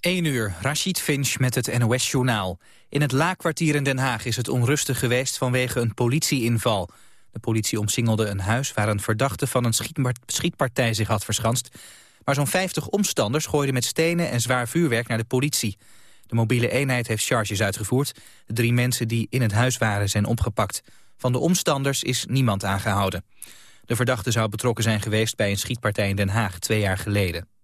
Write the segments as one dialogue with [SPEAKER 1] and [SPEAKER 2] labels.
[SPEAKER 1] 1 uur, Rashid Finch met het NOS-journaal. In het Laakkwartier in Den Haag is het onrustig geweest vanwege een politieinval. De politie omsingelde een huis waar een verdachte van een schietpartij zich had verschanst. Maar zo'n 50 omstanders gooiden met stenen en zwaar vuurwerk naar de politie. De mobiele eenheid heeft charges uitgevoerd. De drie mensen die in het huis waren zijn opgepakt. Van de omstanders is niemand aangehouden. De verdachte zou betrokken zijn geweest bij een schietpartij in Den Haag twee jaar geleden.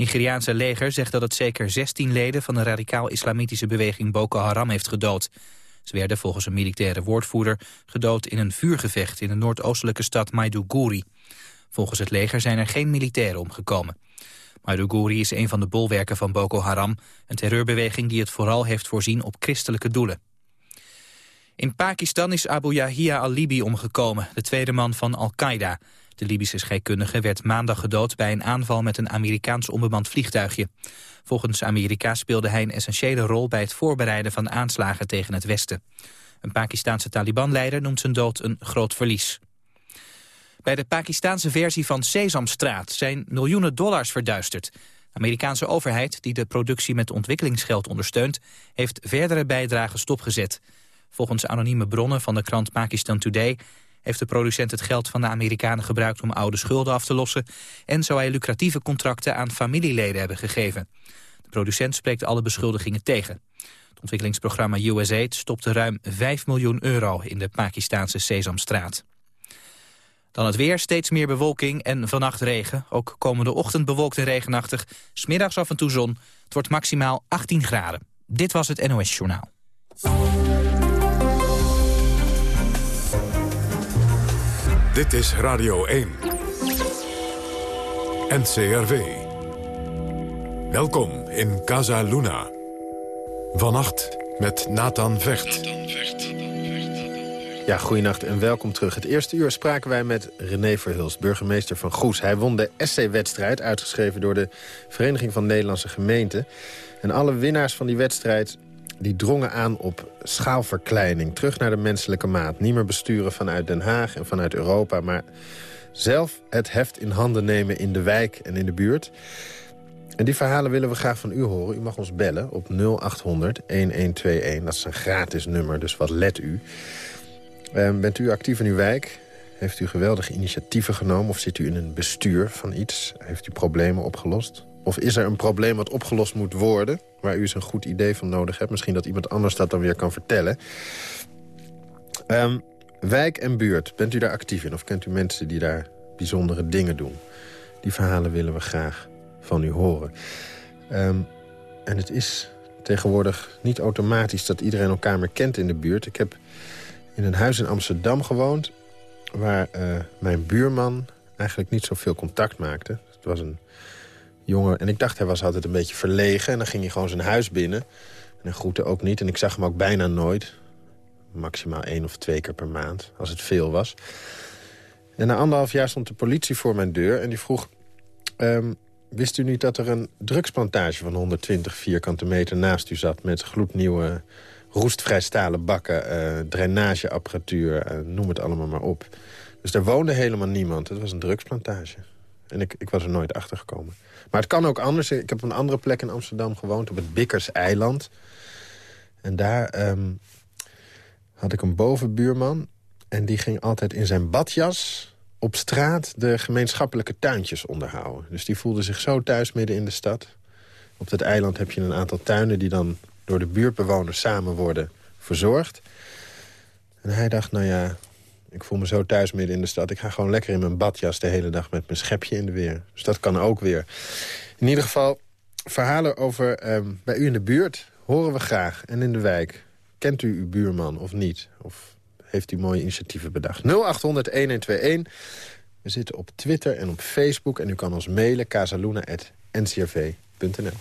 [SPEAKER 1] Nigeriaanse leger zegt dat het zeker 16 leden van de radicaal-islamitische beweging Boko Haram heeft gedood. Ze werden volgens een militaire woordvoerder gedood in een vuurgevecht in de noordoostelijke stad Maiduguri. Volgens het leger zijn er geen militairen omgekomen. Maiduguri is een van de bolwerken van Boko Haram, een terreurbeweging die het vooral heeft voorzien op christelijke doelen. In Pakistan is Abu Yahya al-Libi omgekomen, de tweede man van Al-Qaeda. De Libische scheikundige werd maandag gedood bij een aanval met een Amerikaans onbemand vliegtuigje. Volgens Amerika speelde hij een essentiële rol bij het voorbereiden van aanslagen tegen het Westen. Een Pakistaanse Taliban-leider noemt zijn dood een groot verlies. Bij de Pakistaanse versie van Sesamstraat zijn miljoenen dollars verduisterd. De Amerikaanse overheid, die de productie met ontwikkelingsgeld ondersteunt... heeft verdere bijdragen stopgezet. Volgens anonieme bronnen van de krant Pakistan Today heeft de producent het geld van de Amerikanen gebruikt om oude schulden af te lossen en zou hij lucratieve contracten aan familieleden hebben gegeven. De producent spreekt alle beschuldigingen tegen. Het ontwikkelingsprogramma USAID stopte ruim 5 miljoen euro in de Pakistaanse Sesamstraat. Dan het weer, steeds meer bewolking en vannacht regen. Ook komende ochtend bewolkt en regenachtig. Smiddags af en toe zon. Het wordt maximaal 18 graden. Dit was het NOS Journaal.
[SPEAKER 2] Dit is Radio 1. NCRV. Welkom in Casa Luna. Vannacht met Nathan Vecht.
[SPEAKER 3] Ja, goeienacht en welkom terug. Het eerste uur spraken wij met René Verhulst, burgemeester van Goes. Hij won de essay-wedstrijd, uitgeschreven door de Vereniging van Nederlandse Gemeenten. En alle winnaars van die wedstrijd die drongen aan op schaalverkleining. Terug naar de menselijke maat. Niet meer besturen vanuit Den Haag en vanuit Europa... maar zelf het heft in handen nemen in de wijk en in de buurt. En die verhalen willen we graag van u horen. U mag ons bellen op 0800-1121. Dat is een gratis nummer, dus wat let u. Ehm, bent u actief in uw wijk? Heeft u geweldige initiatieven genomen? Of zit u in een bestuur van iets? Heeft u problemen opgelost? Of is er een probleem wat opgelost moet worden... waar u eens een goed idee van nodig hebt? Misschien dat iemand anders dat dan weer kan vertellen. Ehm, wijk en buurt, bent u daar actief in? Of kent u mensen die daar bijzondere dingen doen? Die verhalen willen we graag van u horen. Ehm, en het is tegenwoordig niet automatisch dat iedereen elkaar meer kent in de buurt. Ik heb in een huis in Amsterdam gewoond... waar uh, mijn buurman eigenlijk niet zoveel contact maakte. Het was een jongen. En ik dacht, hij was altijd een beetje verlegen. En dan ging hij gewoon zijn huis binnen. En hij groette ook niet. En ik zag hem ook bijna nooit. Maximaal één of twee keer per maand, als het veel was. En na anderhalf jaar stond de politie voor mijn deur. En die vroeg, um, wist u niet dat er een drugsplantage van 120 vierkante meter naast u zat... met gloednieuwe roestvrij stalen bakken, uh, drainageapparatuur, uh, noem het allemaal maar op. Dus daar woonde helemaal niemand. Het was een drugsplantage. En ik, ik was er nooit achter gekomen. Maar het kan ook anders. Ik heb op een andere plek in Amsterdam gewoond, op het Bikkers-eiland. En daar um, had ik een bovenbuurman. En die ging altijd in zijn badjas op straat de gemeenschappelijke tuintjes onderhouden. Dus die voelde zich zo thuis midden in de stad. Op dat eiland heb je een aantal tuinen die dan door de buurtbewoners samen worden verzorgd. En hij dacht, nou ja, ik voel me zo thuis midden in de stad. Ik ga gewoon lekker in mijn badjas de hele dag met mijn schepje in de weer. Dus dat kan ook weer. In ieder geval, verhalen over ehm, bij u in de buurt horen we graag. En in de wijk. Kent u uw buurman of niet? Of heeft u mooie initiatieven bedacht? 0800-1121. We zitten op Twitter en op Facebook. En u kan ons mailen casaluna.ncrv.nl.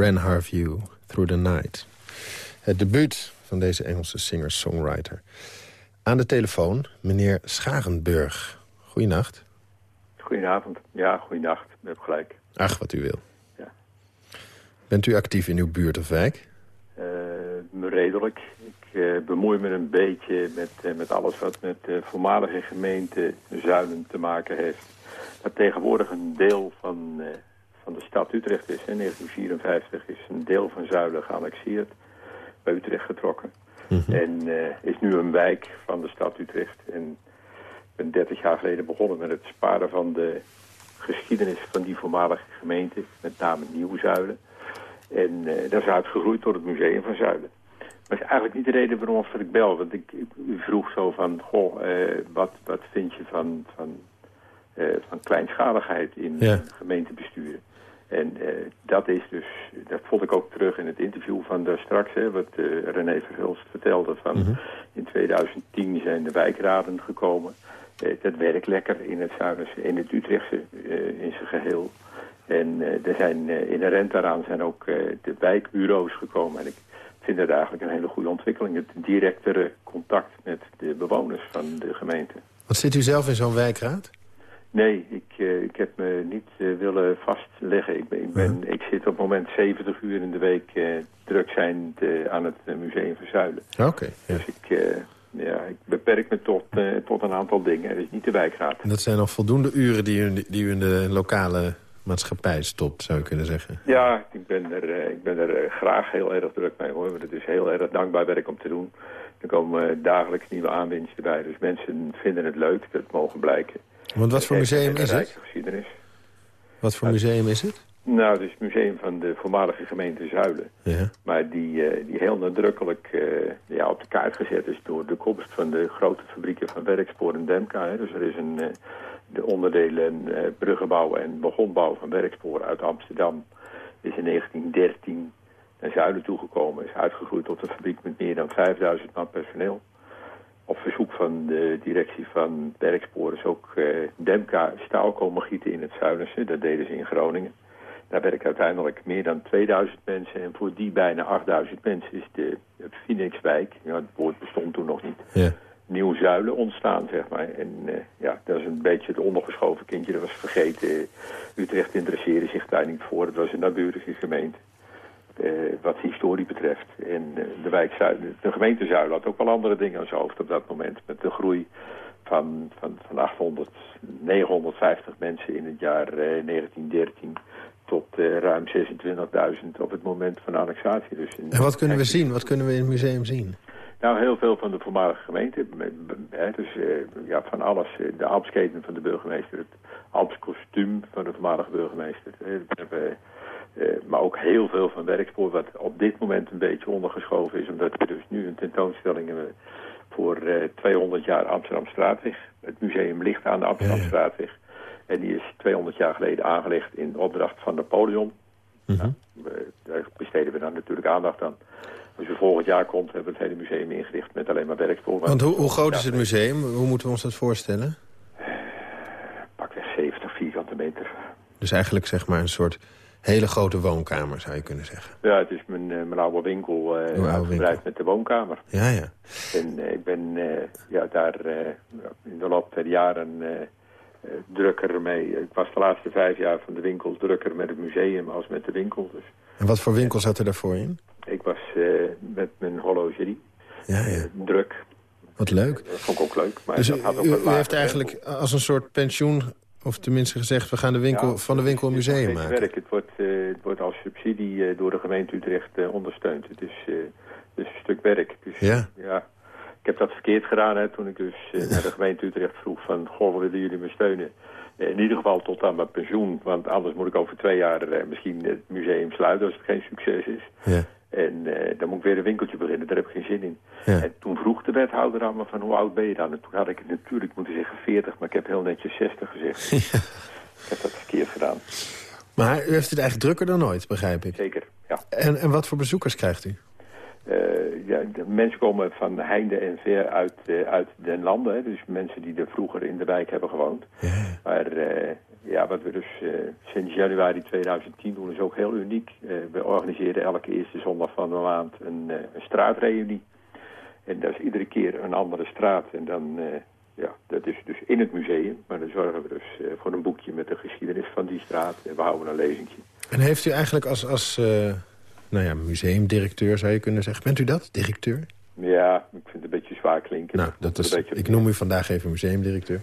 [SPEAKER 3] Ran Harvey Through the Night. Het debuut van deze Engelse singer-songwriter. Aan de telefoon, meneer Scharenburg. Goeienacht.
[SPEAKER 4] Goedenavond. Ja, goeienacht. U hebt gelijk.
[SPEAKER 3] Ach, wat u wil.
[SPEAKER 4] Ja.
[SPEAKER 3] Bent u actief in uw buurt of wijk?
[SPEAKER 4] Uh, redelijk. Ik uh, bemoei me een beetje met, uh, met alles wat met de voormalige gemeente Zuiden te maken heeft. Dat tegenwoordig een deel van, van de stad Utrecht is. In 1954 is een deel van Zuiden geannexeerd, bij Utrecht getrokken. Mm -hmm. En is nu een wijk van de stad Utrecht. En ik ben 30 jaar geleden begonnen met het sparen van de geschiedenis van die voormalige gemeente, met name Nieuw-Zuiden. En uh, dat is uitgegroeid tot het Museum van Zuiden. Dat is eigenlijk niet de reden waarom ik bel. Want ik, ik u vroeg zo van, goh, uh, wat, wat vind je van, van, van kleinschaligheid in
[SPEAKER 3] ja.
[SPEAKER 4] gemeentebesturen? En dat is dus, dat vond ik ook terug in het interview van daar straks, hè, wat René Verhulst vertelde. Van
[SPEAKER 3] Mhm.
[SPEAKER 4] In 2010 zijn de wijkraden gekomen. dat werkt lekker in het Zuiderse, in het Utrechtse, in zijn geheel. En uh, er zijn uh, inherent daaraan zijn ook uh, de wijkbureaus gekomen. En ik vind dat eigenlijk een hele goede ontwikkeling. Het directere contact met de bewoners van de gemeente.
[SPEAKER 3] Wat zit u zelf in zo'n wijkraad?
[SPEAKER 4] Nee, ik, ik heb me niet willen vastleggen. Ik, ben, ik, ben, ik zit op het moment 70 uur in de week druk zijn aan het Museum van Zuiden.
[SPEAKER 3] Oké. Okay, ja.
[SPEAKER 4] Dus ik, ja, ik beperk me tot, tot een aantal dingen. Dus niet de wijkraad.
[SPEAKER 3] En dat zijn nog voldoende uren die u, die u in de lokale maatschappij stopt, zou je kunnen zeggen.
[SPEAKER 4] Ja, ik ben er, ik ben er graag heel erg druk mee hoor. Want het is heel erg dankbaar werk om te doen. Er komen dagelijks nieuwe aanwinsten bij. Dus mensen vinden het leuk, dat mogen blijken.
[SPEAKER 3] Want wat voor museum is het? Wat voor museum is het?
[SPEAKER 4] Nou, het is het museum van de voormalige gemeente Zuilen.
[SPEAKER 3] Ja.
[SPEAKER 4] Maar die, die heel nadrukkelijk ja, op de kaart gezet is door de komst van de grote fabrieken van Werkspoor en Demka. Hè. Dus er is een de onderdelen uh, bruggenbouw en begonbouw van werkspoor uit Amsterdam is in 1913 naar zuiden toegekomen. Is uitgegroeid tot een fabriek met meer dan 5000 man personeel. Op verzoek van de directie van werkspoor is ook uh, Demka staal komen gieten in het Zuiderse. Dat deden ze in Groningen. Daar werken uiteindelijk meer dan 2000 mensen. En voor die bijna 8000 mensen is de Phoenixwijk, ja, het woord bestond toen nog niet...
[SPEAKER 3] Ja
[SPEAKER 4] nieuwe zuilen ontstaan, zeg maar. En uh, ja, dat is een beetje het ondergeschoven kindje. Dat was vergeten. Utrecht interesseerde zich daar niet voor. Het was een naburige gemeente. Uh, wat historie betreft. En uh, de wijk Zuiden, de gemeente Zuilen had ook wel andere dingen aan zijn hoofd op dat moment. Met de groei van, van, van 800, 950 mensen in het jaar 1913 tot ruim 26.000 op het moment van de annexatie. Dus
[SPEAKER 3] en wat kunnen we zien? Wat kunnen we in het museum zien?
[SPEAKER 4] Nou, heel veel van de voormalige gemeente. Hè, dus ja, van alles. De Alpsketen van de burgemeester. Het Alpskostuum van de voormalige burgemeester. Uh, uh, maar ook heel veel van werkspoor. Wat op dit moment een beetje ondergeschoven is. Omdat we dus nu een tentoonstelling hebben voor 200 jaar Amsterdam Straatweg. Het museum ligt aan de Amsterdam Straatweg. En die is 200 jaar geleden aangelegd in opdracht van Napoleon.
[SPEAKER 3] Mm -hmm.
[SPEAKER 4] nou, daar besteden we dan natuurlijk aandacht aan. Als u volgend jaar komt, hebben we het hele museum ingericht met alleen maar werkspoor.
[SPEAKER 3] Want hoe, hoe groot is het museum? Hoe moeten we ons dat voorstellen?
[SPEAKER 4] Pakweg 70 vierkante meter.
[SPEAKER 3] Dus eigenlijk zeg maar een soort hele grote woonkamer, zou je kunnen zeggen.
[SPEAKER 4] Ja, het is mijn, uh, mijn oude winkel uh, uitgebreid
[SPEAKER 3] winkel.
[SPEAKER 4] met de woonkamer.
[SPEAKER 3] Ja, ja.
[SPEAKER 4] En ik ben ja, daar in de loop der jaren drukker mee. Ik was de laatste vijf jaar van de winkels drukker met het museum als met de winkel. Dus.
[SPEAKER 3] En wat voor winkel zat er daarvoor in?
[SPEAKER 4] Ik was met mijn horlogerie
[SPEAKER 3] ja, ja.
[SPEAKER 4] druk.
[SPEAKER 3] Wat leuk.
[SPEAKER 4] Dat vond ik ook leuk. Maar
[SPEAKER 3] dus
[SPEAKER 4] dat had ook
[SPEAKER 3] u, u heeft eigenlijk als een soort pensioen... of tenminste gezegd, we gaan de winkel,
[SPEAKER 4] ja,
[SPEAKER 3] van de winkel een museum maken.
[SPEAKER 4] Werk. Het, wordt, uh, het wordt als subsidie uh, door de gemeente Utrecht ondersteund. Het is, dus een stuk werk. Dus,
[SPEAKER 3] ja.
[SPEAKER 4] ja. Ik heb dat verkeerd gedaan hè, toen ik dus naar de gemeente Utrecht vroeg van... goh, willen jullie me steunen? In ieder geval tot aan mijn pensioen. Want anders moet ik over twee jaar misschien het museum sluiten als het geen succes is.
[SPEAKER 3] Ja.
[SPEAKER 4] En uh, dan moet ik weer een winkeltje beginnen. Daar heb ik geen zin in.
[SPEAKER 3] Ja.
[SPEAKER 4] En toen vroeg de wethouder aan me van hoe oud ben je dan? En toen had ik natuurlijk moeten zeggen 40, maar ik heb heel netjes 60 gezegd.
[SPEAKER 3] Ja.
[SPEAKER 4] Ik heb dat verkeerd gedaan.
[SPEAKER 3] Maar u heeft het eigenlijk drukker dan ooit, begrijp ik.
[SPEAKER 4] Zeker, ja.
[SPEAKER 3] En, en wat voor bezoekers krijgt u?
[SPEAKER 4] Uh, ja, de mensen komen van heinde en ver uit, uh, uit den landen. Hè, dus mensen die er vroeger in de wijk hebben gewoond.
[SPEAKER 3] Ja.
[SPEAKER 4] Maar ja, wat dus sinds januari 2010 doen is ook heel uniek. we organiseren elke eerste zondag van de maand een, een straatreunie. En dat is iedere keer een andere straat. En dan, ja, dat is dus in het museum. Maar dan zorgen we dus voor een boekje met de geschiedenis van die straat. En we houden een lezingje.
[SPEAKER 3] En heeft u eigenlijk als, als nou ja, museumdirecteur zou je kunnen zeggen. Bent u dat, directeur?
[SPEAKER 4] Ja, ik vind het een beetje zwaar klinken.
[SPEAKER 3] Nou, dat is, ik noem u vandaag even museumdirecteur.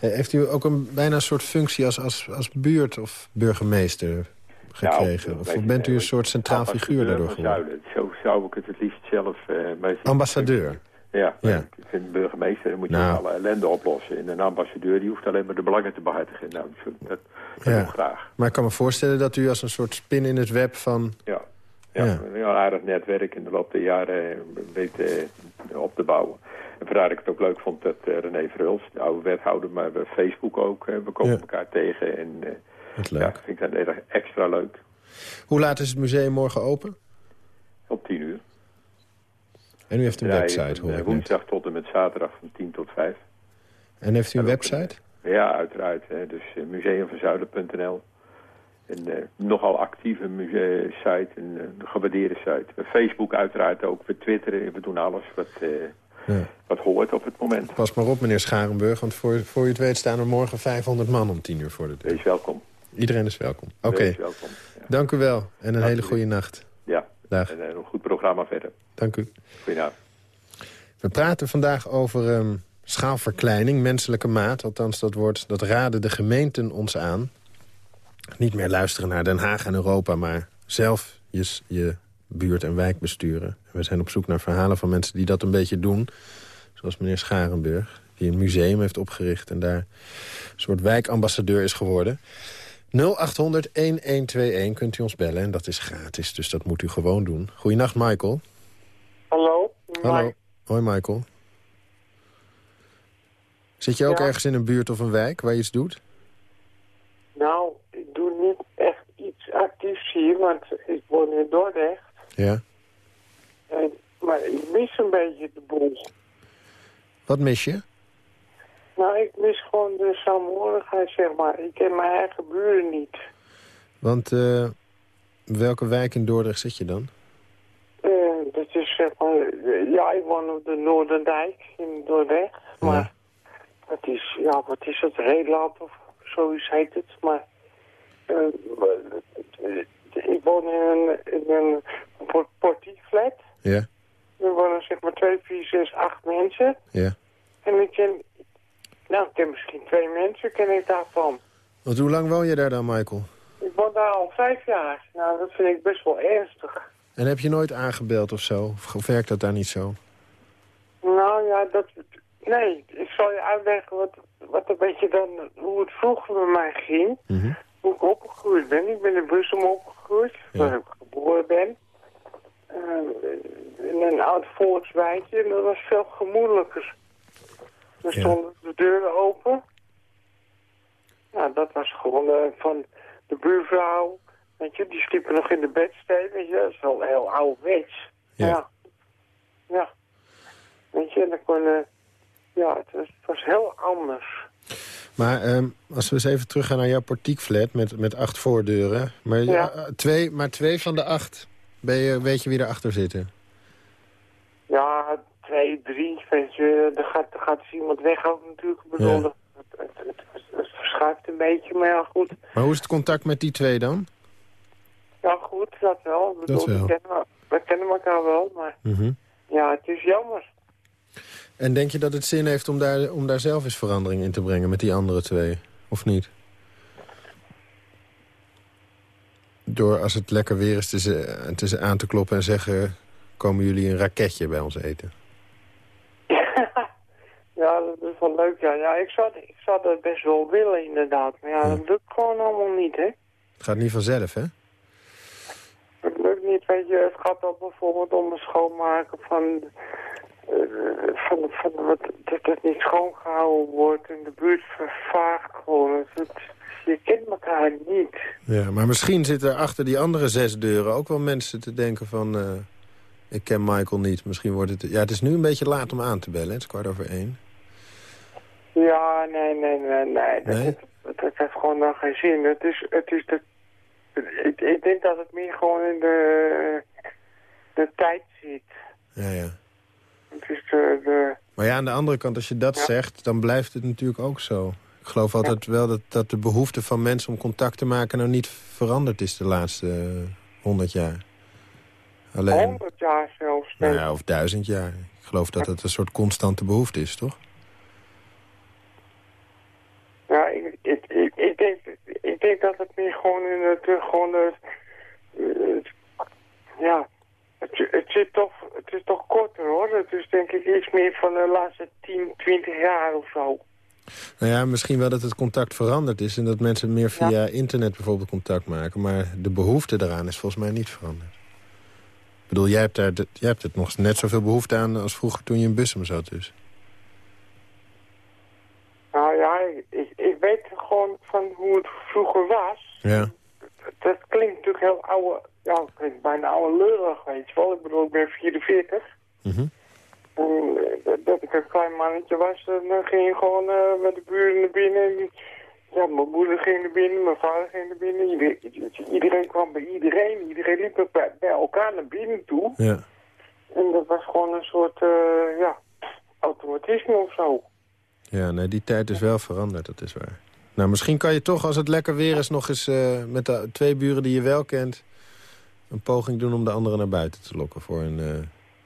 [SPEAKER 3] Eh, heeft u ook een bijna een soort functie als, als, als buurt- of burgemeester gekregen? Nou, of bent u een soort centraal figuur daardoor geworden?
[SPEAKER 4] Zo zou ik het het liefst zelf... Uh,
[SPEAKER 3] Ambassadeur?
[SPEAKER 4] Ja, ja, ik vind burgemeester, dan moet je nou. alle ellende oplossen. En een ambassadeur die hoeft alleen maar de belangen te behartigen. Nou, dat, dat ja. graag.
[SPEAKER 3] Maar ik kan me voorstellen dat u als een soort spin in het web van...
[SPEAKER 4] Ja. Ja, een heel aardig netwerk in de loop der jaren weten eh, op te bouwen. En vandaar dat ik het ook leuk vond dat uh, René Verhulst, de oude wethouder, maar Facebook ook, we komen elkaar tegen. En
[SPEAKER 3] Wat leuk. Ja,
[SPEAKER 4] vind ik dat extra leuk.
[SPEAKER 3] Hoe laat is het museum morgen open?
[SPEAKER 4] Op tien uur.
[SPEAKER 3] En u heeft een website, hoor ik
[SPEAKER 4] Woensdag tot en met zaterdag van 10 tot 5.
[SPEAKER 3] En heeft u een website?
[SPEAKER 4] ja, uiteraard. Hè. Dus museumvanzuiden.nl. Een uh, nogal actieve site, een, een gewaardeerde site. Facebook uiteraard ook, we twitteren, we doen alles wat, uh, ja. wat hoort op het moment.
[SPEAKER 3] Pas maar op, meneer Scharenburg, want voor, voor u het weet staan er morgen 500 man om 10 uur voor de deur.
[SPEAKER 4] Wees welkom.
[SPEAKER 3] Iedereen is welkom. Oké, okay. ja. dank u wel en een hele goede nacht.
[SPEAKER 4] Ja,
[SPEAKER 3] Dag.
[SPEAKER 4] en een goed programma verder.
[SPEAKER 3] Dank u.
[SPEAKER 4] Goedenavond.
[SPEAKER 3] We praten vandaag over um, schaalverkleining, menselijke maat. Althans, dat, wordt, dat raden de gemeenten ons aan. Niet meer luisteren naar Den Haag en Europa, maar zelf je, je buurt en wijk besturen. We zijn op zoek naar verhalen van mensen die dat een beetje doen. Zoals meneer Scharenburg, die een museum heeft opgericht... en daar een soort wijkambassadeur is geworden. 0800-1121 kunt u ons bellen en dat is gratis, dus dat moet u gewoon doen. Goedenacht, Michael.
[SPEAKER 5] Hallo.
[SPEAKER 3] Hallo. Hoi, Michael. Zit je ook ergens in een buurt of een wijk waar je iets doet?
[SPEAKER 5] Nou, ik doe niet echt iets want ik woon in Dordrecht.
[SPEAKER 3] Ja.
[SPEAKER 5] En, maar ik mis een beetje de boel.
[SPEAKER 3] Wat mis je?
[SPEAKER 5] Nou, ik mis gewoon de samenhorigheid, zeg maar. Ik ken mijn eigen buren niet.
[SPEAKER 3] Want uh, welke wijk in Dordrecht zit je dan?
[SPEAKER 5] Uh, dat is zeg maar... Ja, ik woon op de Noorderdijk in Dordrecht. Maar dat is, ja, wat is het? Reeland of zoiets heet het. Maar uh, ik woon in een, in een portieflat.
[SPEAKER 3] Ja.
[SPEAKER 5] Er wonen zeg maar twee, vier, zes, acht mensen.
[SPEAKER 3] Ja.
[SPEAKER 5] En ik ken, nou, ik ken misschien twee mensen, ken ik daarvan.
[SPEAKER 3] Want hoe lang woon je daar dan, Michael?
[SPEAKER 5] Ik woon daar al vijf jaar. Nou, dat vind ik best wel ernstig.
[SPEAKER 3] En heb je nooit aangebeld of zo? Of werkt dat daar niet zo?
[SPEAKER 5] Nou ja, dat... Nee, ik zal je uitleggen wat, wat een beetje dan, hoe het vroeger bij mij ging.
[SPEAKER 3] Mm
[SPEAKER 5] Hoe ik opgegroeid ben. Ik ben in Brussel opgegroeid, ja. waar ik geboren ben. Uh, in een oud volkswijkje. En dat was veel gemoedelijker. Er stonden de deuren open. Nou, dat was gewoon uh, van de buurvrouw. Weet je, die sliepen nog in de bedstee. Weet je, dat is wel heel ouderwets.
[SPEAKER 3] Ja.
[SPEAKER 5] ja. Ja. Weet je, en dan kon... Uh, ja, het was, het was, heel anders.
[SPEAKER 3] Maar um, als we eens even teruggaan naar jouw portiekflat met, met acht voordeuren. Maar, ja. uh, twee, maar twee van de acht, ben je, weet je wie erachter zitten?
[SPEAKER 5] Ja, twee, drie, weet je. Er gaat, er gaat dus iemand weg ook natuurlijk. Bedoel, ja. het, het, het, het, verschuift een beetje, maar ja, goed.
[SPEAKER 3] Maar hoe is het contact met die twee dan?
[SPEAKER 5] Ja, goed, dat wel. Ik bedoel,
[SPEAKER 3] dat wel.
[SPEAKER 5] We, kennen, we kennen elkaar wel, maar
[SPEAKER 3] mm -hmm.
[SPEAKER 5] ja, het is jammer.
[SPEAKER 3] En denk je dat het zin heeft om daar, om daar zelf eens verandering in te brengen met die andere twee? Of niet? Door als het lekker weer is te, te aan te kloppen en zeggen... komen jullie een raketje bij ons eten?
[SPEAKER 5] ja, dat is wel leuk. Ja, ja ik, zou, ik zou dat best wel willen inderdaad. Maar ja, ja. dat lukt gewoon allemaal niet, hè?
[SPEAKER 3] Het gaat niet vanzelf, hè?
[SPEAKER 5] Het lukt niet, weet je. Het gaat dan bijvoorbeeld om het schoonmaken van... Uh, van, van wat, dat het niet schoongehouden wordt en de buurt vervaagt gewoon. Het, je kent elkaar niet.
[SPEAKER 3] Ja, maar misschien zitten er achter die andere zes deuren ook wel mensen te denken van... Uh, ik ken Michael niet, misschien wordt het... Ja, het is nu een beetje laat om aan te bellen, het is kwart over één.
[SPEAKER 5] Ja, nee, nee, nee, nee. Dat,
[SPEAKER 3] nee?
[SPEAKER 5] Dat heeft gewoon dan geen zin. Het is, het is de, ik, ik denk dat het meer gewoon in de, de tijd zit.
[SPEAKER 3] Ja, ja.
[SPEAKER 5] Is de, de
[SPEAKER 3] Maar ja, aan de andere kant, als je dat zegt, dan blijft het natuurlijk ook zo. Ik geloof altijd wel dat, dat de behoefte van mensen om contact te maken... nou niet veranderd is de laatste honderd jaar. Alleen,
[SPEAKER 5] 100 jaar zelfs.
[SPEAKER 3] nou ja, of duizend jaar. Ik geloof dat het een soort constante behoefte is, toch?
[SPEAKER 5] Ja, ik, ik, ik, ik, denk, ik denk dat het meer gewoon in het, eh, gewoon het, het- ja, het, het, zit toch, het is toch korter hoor. Het is denk ik iets meer van de laatste 10, 20 jaar of zo.
[SPEAKER 3] Nou ja, misschien wel dat het contact veranderd is... en dat mensen meer via internet bijvoorbeeld contact maken. Maar de behoefte daaraan is volgens mij niet veranderd. Ik bedoel, jij hebt, daar, jij hebt het nog net zoveel behoefte aan als vroeger toen je in Bussum zat dus.
[SPEAKER 5] Nou ja, ik, ik weet gewoon van hoe het vroeger was.
[SPEAKER 3] Ja.
[SPEAKER 5] Dat klinkt natuurlijk heel oude, ja, het klinkt bijna oude leurig, weet je wel. Ik bedoel, ik ben 44.
[SPEAKER 3] Mhm.
[SPEAKER 5] En, eh, dat ik een klein mannetje was, dan ging je gewoon eh, met de buren naar binnen. En, ja, mijn moeder ging naar binnen, mijn vader ging naar binnen. Iedereen, iedereen kwam bij iedereen. Iedereen liep bij, bij elkaar naar binnen toe.
[SPEAKER 3] Ja.
[SPEAKER 5] En dat was gewoon een soort, eh, ja, automatisme of zo.
[SPEAKER 3] Ja, nee, die tijd is wel veranderd, dat is waar. Nou, misschien kan je toch, als het lekker weer is... nog eens eh, met de twee buren die je wel kent... een poging doen om de anderen naar buiten te lokken... voor een, eh,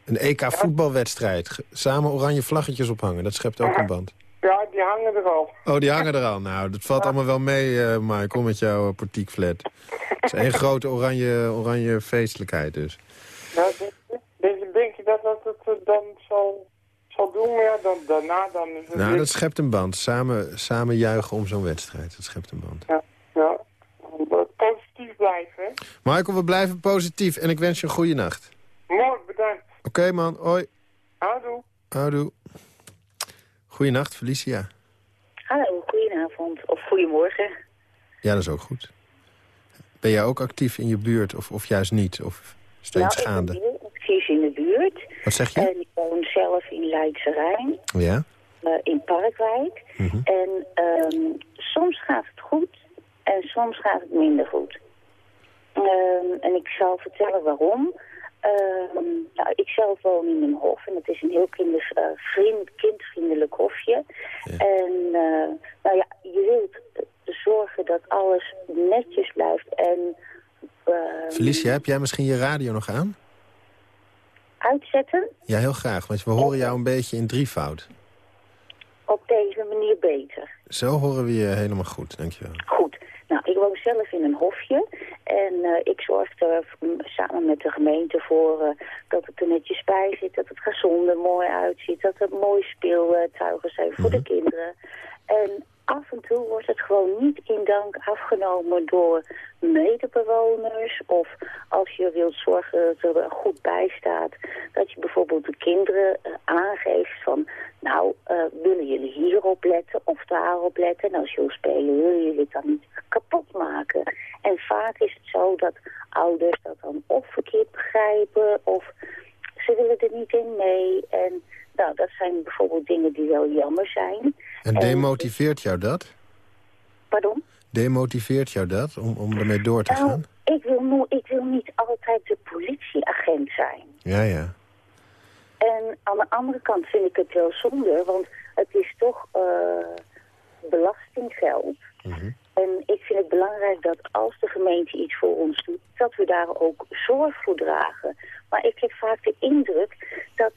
[SPEAKER 3] een EK-voetbalwedstrijd. Samen oranje vlaggetjes ophangen, dat schept ook een band.
[SPEAKER 5] Ja, die hangen er al.
[SPEAKER 3] Oh, die hangen er al. Nou, dat valt allemaal wel mee, eh Michael, met jouw uh, portiekflat. Het is één grote oranje, oranje feestelijkheid dus.
[SPEAKER 5] Ja, denk, je- denk, dat dat het dan zal, zal doen? Maar ja, dan, daarna dan is het
[SPEAKER 3] Nou, dat schept een band. Samen, samen juichen om zo'n wedstrijd. Dat schept een band.
[SPEAKER 5] Ja, ja. Positief blijven, hè?
[SPEAKER 3] Michael, we blijven positief en ik wens je een goede nacht.
[SPEAKER 5] Mooi, bedankt.
[SPEAKER 3] Oké, man. Hoi.
[SPEAKER 5] Houdoe.
[SPEAKER 3] Houdoe. Goeienacht, Felicia.
[SPEAKER 6] Hallo, goedenavond of goedemorgen.
[SPEAKER 3] Ja, dat is ook goed. Ben jij ook actief in je buurt of, of juist niet? Of iets
[SPEAKER 6] Nou, ik
[SPEAKER 3] gaande?
[SPEAKER 6] Actief in de buurt.
[SPEAKER 3] Wat zeg je?
[SPEAKER 6] En ik woon zelf in Leidse Rijn,
[SPEAKER 3] Ja?
[SPEAKER 6] eh, in Parkwijk.
[SPEAKER 3] Mhm.
[SPEAKER 6] En ehm, soms gaat het goed en soms gaat het minder goed. Ehm, en ik zal vertellen waarom. Nou, ik zelf woon in een hof en het is een heel kinders, eh, vriend, kindvriendelijk hofje. En eh, nou ja, je wilt zorgen dat alles netjes blijft en...
[SPEAKER 3] Felicia, heb jij misschien je radio nog aan?
[SPEAKER 6] Uitzetten
[SPEAKER 3] Ja, heel graag. Want we horen jou een beetje in drievoud.
[SPEAKER 6] op deze manier beter.
[SPEAKER 3] Zo horen we je helemaal goed, dankjewel.
[SPEAKER 6] Goed. Nou, ik woon zelf in een hofje en eh, ik zorg er mm, samen met de gemeente voor eh, dat het er netjes bij zit, dat het gezond er mooi uitziet, dat er mooi speeltuigen zijn voor de kinderen. En af en toe wordt het gewoon niet in dank afgenomen door medebewoners of als je wilt zorgen dat er goed bij staat, dat je bijvoorbeeld de kinderen eh, aangeeft van nou, eh, willen jullie hierop letten of daarop letten? En als je wil spelen, willen jullie het dan niet kapot maken? En vaak is het zo dat ouders dat dan of verkeerd begrijpen of ze willen er niet in mee. En nou, dat zijn bijvoorbeeld dingen die wel jammer zijn.
[SPEAKER 3] En demotiveert jou dat?
[SPEAKER 6] Pardon?
[SPEAKER 3] Demotiveert jou dat om, om ermee door te
[SPEAKER 6] Nou,
[SPEAKER 3] gaan?
[SPEAKER 6] ik wil, ik wil niet altijd de politieagent zijn.
[SPEAKER 3] Ja, ja.
[SPEAKER 6] En aan de andere kant vind ik het wel zonde, want het is toch eh, belastinggeld.
[SPEAKER 3] Mhm.
[SPEAKER 6] En ik vind het belangrijk dat als de gemeente iets voor ons doet, dat we daar ook zorg voor dragen. Maar ik heb vaak de indruk dat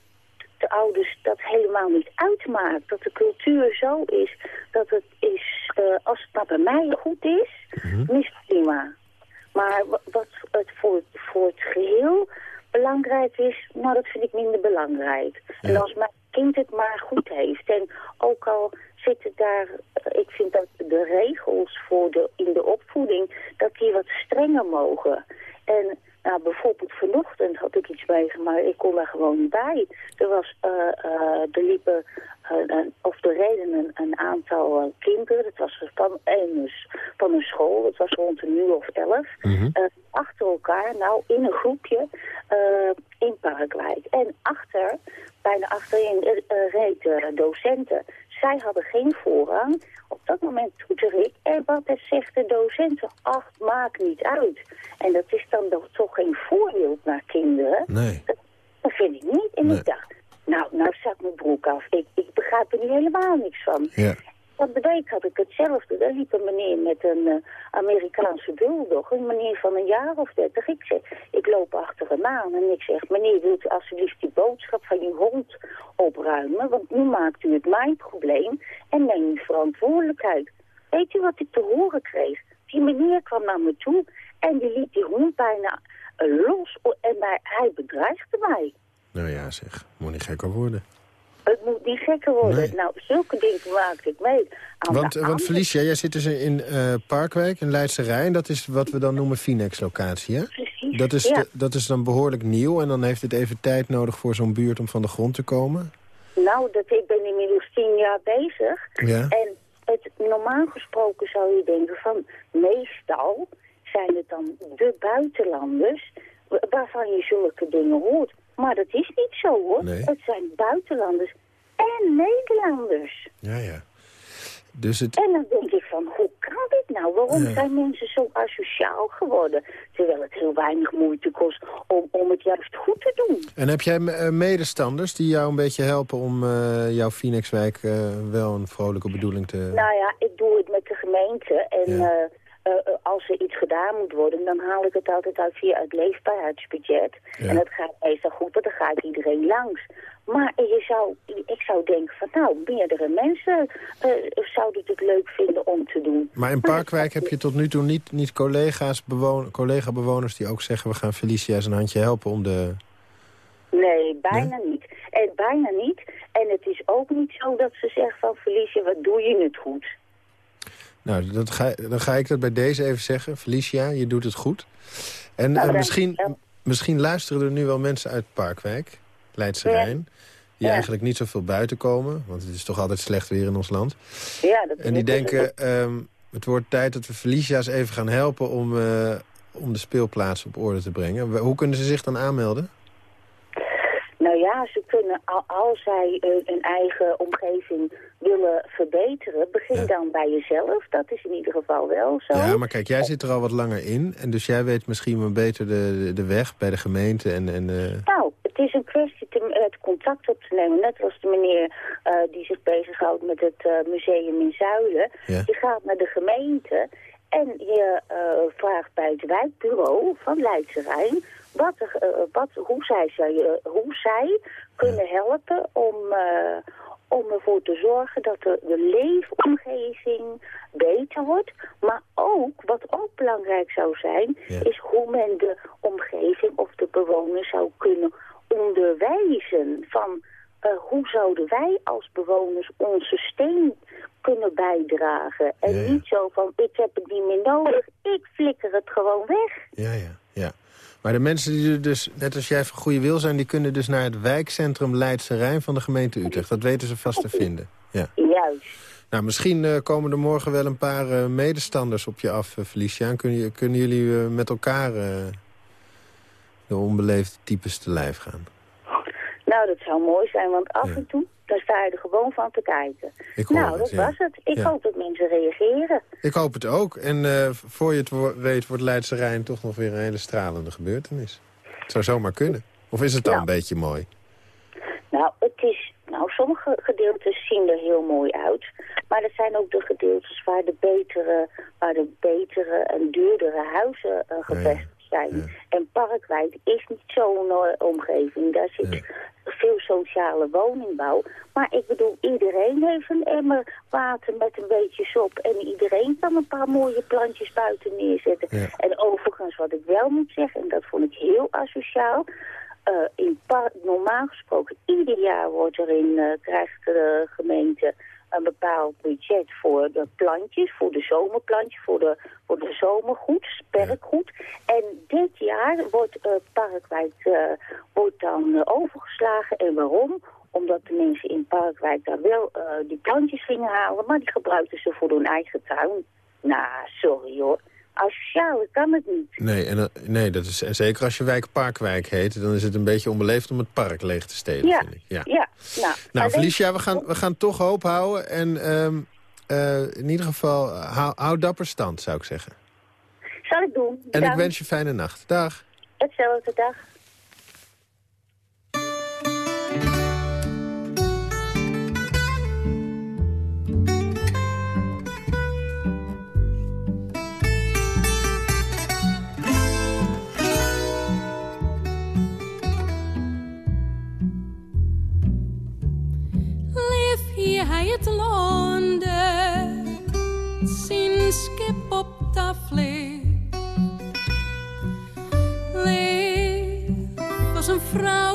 [SPEAKER 6] de ouders dat helemaal niet uitmaakt. Dat de cultuur zo is dat het is, eh, als het maar bij mij goed is, is prima. Maar wa- wat het voor, voor het geheel belangrijk is, nou dat vind ik minder belangrijk. En als mijn kind het maar goed heeft en ook al zitten daar, eh, ik vind dat de regels voor de, in de opvoeding, dat die wat strenger mogen. En nou, bijvoorbeeld vanochtend had ik iets meegemaakt, ik kon daar gewoon niet bij. Er, was, eh, eh, er liepen, of er reden een, een aantal kinderen, het was van een, van een school, het was rond een uur of elf, eh, achter elkaar, nou in een groepje in Parkwijk. En achter, bijna achterin, reed de docenten zij hadden geen voorrang. Op dat moment toeter ik. En wat het zegt de docent, ach, maakt niet uit. En dat is dan toch geen voorbeeld naar kinderen.
[SPEAKER 3] Nee.
[SPEAKER 6] Dat, dat vind ik niet. En ik dacht, nou, nou zat mijn broek af. Ik, ik begrijp er niet helemaal niks van.
[SPEAKER 3] Ja.
[SPEAKER 6] Van de week had ik hetzelfde. Daar liep een meneer met een uh, Amerikaanse bulldog. Een meneer van een jaar of dertig. Ik zeg, ik loop achter hem aan. En ik zeg, meneer, wilt u alsjeblieft die boodschap van uw hond opruimen? Want nu maakt u het mijn probleem. En neem uw verantwoordelijkheid. Weet u wat ik te horen kreeg? Die meneer kwam naar me toe. En die liet die hond bijna uh, los. En hij bedreigde mij.
[SPEAKER 3] Nou ja, zeg. Moet niet gekker worden.
[SPEAKER 6] Het moet niet gekker worden.
[SPEAKER 3] Nee.
[SPEAKER 6] Nou, zulke dingen maakte ik mee. Aan
[SPEAKER 3] Want, want Felicia, jij zit dus in eh, Parkwijk, in Leidse Rijn. Dat is wat we dan noemen Finex-locatie, hè?
[SPEAKER 6] Precies,
[SPEAKER 3] Dat is,
[SPEAKER 6] ja.
[SPEAKER 3] de- dat is dan behoorlijk nieuw en dan heeft het even tijd nodig voor zo'n buurt om van de grond te komen.
[SPEAKER 6] Nou, dat, ik ben inmiddels tien jaar bezig.
[SPEAKER 3] Ja.
[SPEAKER 6] En het, normaal gesproken zou je denken van... meestal zijn het dan de buitenlanders... wa- waarvan je zulke dingen hoort. Maar dat is niet zo, hoor.
[SPEAKER 3] Nee.
[SPEAKER 6] Het zijn buitenlanders en Nederlanders.
[SPEAKER 3] Ja, ja. Dus het...
[SPEAKER 6] En dan denk ik van, hoe kan dit nou? Waarom
[SPEAKER 3] Ja.
[SPEAKER 6] zijn mensen zo asociaal geworden? Terwijl het heel weinig moeite kost om, om het juist goed te doen.
[SPEAKER 3] En heb jij eh, medestanders die jou een beetje helpen om eh, jouw Phoenixwijk eh, wel een vrolijke bedoeling te...
[SPEAKER 6] Nou ja, ik doe het met de gemeente. En
[SPEAKER 3] Ja.
[SPEAKER 6] Eh, eh, als er iets gedaan moet worden, dan haal ik het altijd uit via het leefbaarheidsbudget.
[SPEAKER 3] Ja.
[SPEAKER 6] En dat gaat meestal goed, want dan gaat iedereen langs. Maar je zou, ik zou denken van nou, meerdere mensen eh, zouden het leuk vinden om te doen.
[SPEAKER 3] Maar in Parkwijk heb je tot nu toe niet, niet collega's, bewon collega-bewoners die ook zeggen... we gaan Felicia eens een handje helpen om de...
[SPEAKER 6] Nee, bijna niet. En bijna niet. En het is ook niet zo dat ze zeggen van Felicia, wat doe je het goed?
[SPEAKER 3] Nou, dat ga, dan ga ik dat bij deze even zeggen. Felicia, je doet het goed. En
[SPEAKER 6] Nou,
[SPEAKER 3] eh, misschien, misschien luisteren er nu wel mensen uit Parkwijk, Leidse
[SPEAKER 6] Ja.
[SPEAKER 3] Rijn... die
[SPEAKER 6] Ja.
[SPEAKER 3] eigenlijk niet zoveel buiten komen. Want het is toch altijd slecht weer in ons land.
[SPEAKER 6] Ja, dat
[SPEAKER 3] En die denken, ehm, het wordt tijd dat we Felicia's even gaan helpen... om, eh, om de speelplaats op orde te brengen. Hoe kunnen ze zich dan aanmelden?
[SPEAKER 6] Nou ja, ze kunnen, al- als zij een eigen omgeving willen verbeteren, begin
[SPEAKER 3] Ja.
[SPEAKER 6] dan bij jezelf. Dat is in ieder geval wel zo.
[SPEAKER 3] Ja, maar kijk, jij zit er al wat langer in. En dus jij weet misschien wel beter de, de, weg bij de gemeente. En, en, eh,
[SPEAKER 6] Nou, het is een kwestie te, het contact op te nemen. Net als de meneer eh, die zich bezighoudt met het eh, museum in Zuilen.
[SPEAKER 3] Ja.
[SPEAKER 6] Je gaat naar de gemeente en je vraagt bij het wijkbureau van Leidse Rijn... Wat, eh, wat, hoe, zij, zij, eh, hoe zij kunnen helpen om, eh, om ervoor te zorgen dat de, de leefomgeving beter wordt. Maar ook, wat ook belangrijk zou zijn,
[SPEAKER 3] Ja.
[SPEAKER 6] is hoe men de omgeving of de bewoners zou kunnen onderwijzen. Van hoe zouden wij als bewoners onze steen kunnen bijdragen. En
[SPEAKER 3] Ja, ja.
[SPEAKER 6] niet zo van, ik heb het niet meer nodig, ik flikker het gewoon weg.
[SPEAKER 3] ja, ja, ja. Maar de mensen die er dus, net als jij van goede wil zijn... die kunnen dus naar het wijkcentrum Leidse Rijn van de gemeente Utrecht. Dat weten ze vast te vinden. Ja.
[SPEAKER 6] Juist.
[SPEAKER 3] Nou, misschien eh, komen er morgen wel een paar eh, medestanders op je af, eh, Felicia. En kunnen, jullie met elkaar de onbeleefde types te lijf gaan?
[SPEAKER 6] Nou, dat zou mooi zijn, want af
[SPEAKER 3] Ja.
[SPEAKER 6] en toe, daar sta je er gewoon van te kijken. Nou,
[SPEAKER 3] het,
[SPEAKER 6] dat
[SPEAKER 3] ja.
[SPEAKER 6] was het. Ik
[SPEAKER 3] Ja.
[SPEAKER 6] hoop dat mensen reageren.
[SPEAKER 3] Ik hoop het ook. En eh, voor je het wo- weet wordt Leidse Rijn toch nog weer een hele stralende gebeurtenis. Het zou zomaar kunnen. Of is het dan
[SPEAKER 6] Ja.
[SPEAKER 3] een beetje mooi?
[SPEAKER 6] Nou, het is, nou, sommige gedeeltes zien er heel mooi uit. Maar er zijn ook de gedeeltes waar de betere, waar de betere en duurdere huizen eh, gevestigd zijn.
[SPEAKER 3] ja.
[SPEAKER 6] En Parkwijk is niet zo'n eh, omgeving. Daar zit
[SPEAKER 3] Ja.
[SPEAKER 6] veel sociale woningbouw. Maar ik bedoel, iedereen heeft een emmer water met een beetje sop. En iedereen kan een paar mooie plantjes buiten neerzetten.
[SPEAKER 3] Ja.
[SPEAKER 6] En overigens, wat ik wel moet zeggen, en dat vond ik heel asociaal... eh, in par- normaal gesproken, ieder jaar wordt er in, eh, krijgt de gemeente een bepaald budget voor de plantjes, voor de zomerplantjes, voor de, voor de zomergoed, sperkgoed. En dit jaar wordt uh, Parkwijk eh, wordt dan eh, overgeslagen. En waarom? Omdat de mensen in Parkwijk daar wel eh, die plantjes gingen halen, maar die gebruikten ze voor hun eigen tuin. Nou, sorry hoor. Asociaal, kan het niet.
[SPEAKER 3] Nee, en, eh, nee dat is, en zeker als je wijk Parkwijk heet... dan is het een beetje onbeleefd om het park leeg te stelen,
[SPEAKER 6] Ja,
[SPEAKER 3] vind ik. Ja.
[SPEAKER 6] ja. Nou,
[SPEAKER 3] Nou, Felicia, we gaan, we gaan toch hoop houden. En ehm, eh, in ieder geval, eh, hou, hou dapper stand, zou ik zeggen.
[SPEAKER 6] Zal ik doen.
[SPEAKER 3] En ik wens je fijne nacht. Dag.
[SPEAKER 6] Hetzelfde dag.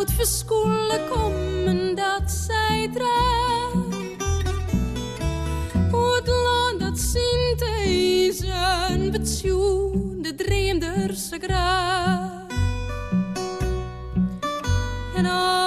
[SPEAKER 7] Verskoelen komen dat zij draagt. Het land dat zien deze betjoen, de dreemderse graag. En als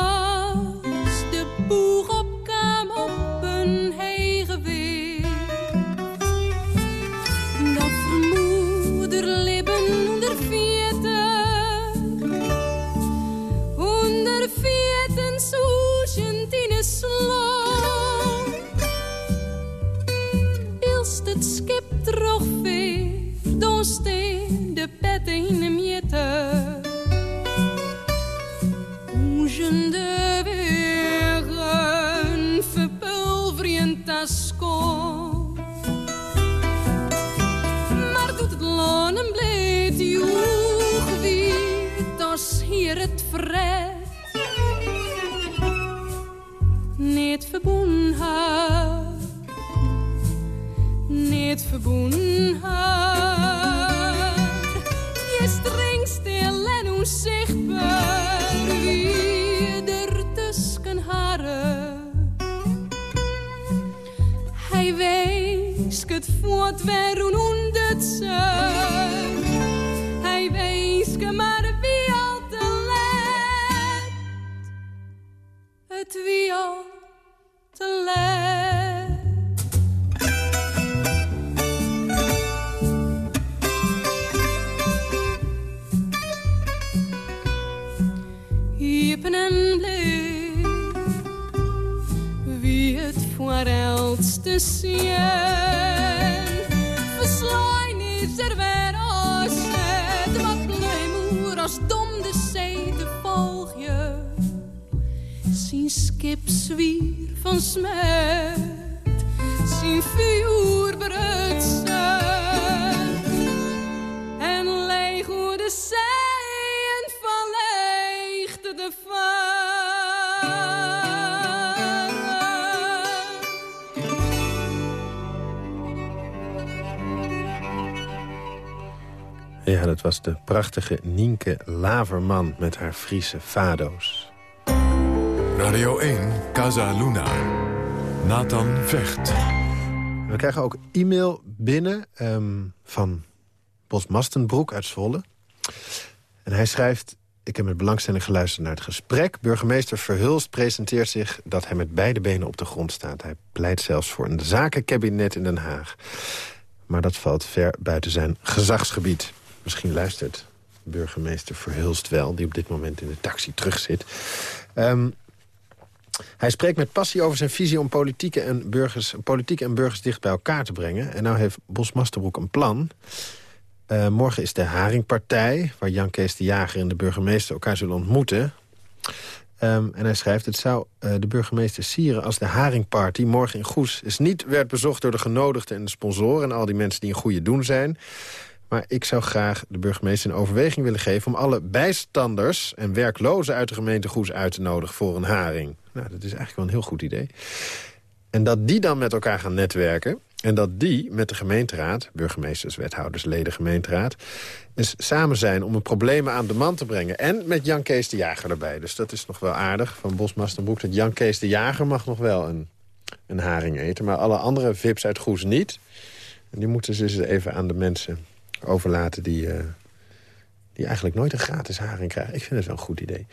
[SPEAKER 7] haar. Je streng stil en onzichtbaar tussen haren. Hij wees het voort zuid. Hij wees maar wie al te laat. Het te. Verslaan is er weer als het, wat bleemoer als dom de zee te volg je. Zien skip zwier van smet, zien vuur berutsen.
[SPEAKER 3] Ja, dat was de prachtige Nienke Laverman met haar Friese fado's.
[SPEAKER 2] Radio 1, Casa Luna. Nathan Vecht.
[SPEAKER 3] We krijgen ook e-mail binnen ehm, van Bos Mastenbroek uit Zwolle. En hij schrijft... Ik heb met belangstelling geluisterd naar het gesprek. Burgemeester Verhulst presenteert zich dat hij met beide benen op de grond staat. Hij pleit zelfs voor een zakenkabinet in Den Haag. Maar dat valt ver buiten zijn gezagsgebied. Misschien luistert burgemeester Verhulst wel... die op dit moment in de taxi terugzit. Ehm hij spreekt met passie over zijn visie om politieke en burgers, politiek en burgers dicht bij elkaar te brengen. En nou heeft Bos Masterbroek een plan. Eh, morgen is de Haringpartij, waar Jan Kees de Jager en de burgemeester elkaar zullen ontmoeten. Ehm, en hij schrijft, het zou eh, de burgemeester sieren als de Haringparty morgen in Goes... is niet werd bezocht door de genodigden en de sponsoren... en al die mensen die een goede doen zijn. Maar ik zou graag de burgemeester een overweging willen geven... om alle bijstanders en werklozen uit de gemeente Goes uit te nodigen voor een haring. Nou, dat is eigenlijk wel een heel goed idee. En dat die dan met elkaar gaan netwerken... en dat die met de gemeenteraad, burgemeesters, wethouders, leden gemeenteraad... eens samen zijn om een problemen aan de man te brengen. En met Jan Kees de Jager erbij. Dus dat is nog wel aardig van Bosmastenbroek... dat Jan Kees de Jager mag nog wel een, een haring eten... maar alle andere vips uit Goes niet. En die moeten ze dus even aan de mensen overlaten die... eh, die eigenlijk nooit een gratis haring krijgen. Ik vind het wel een goed idee.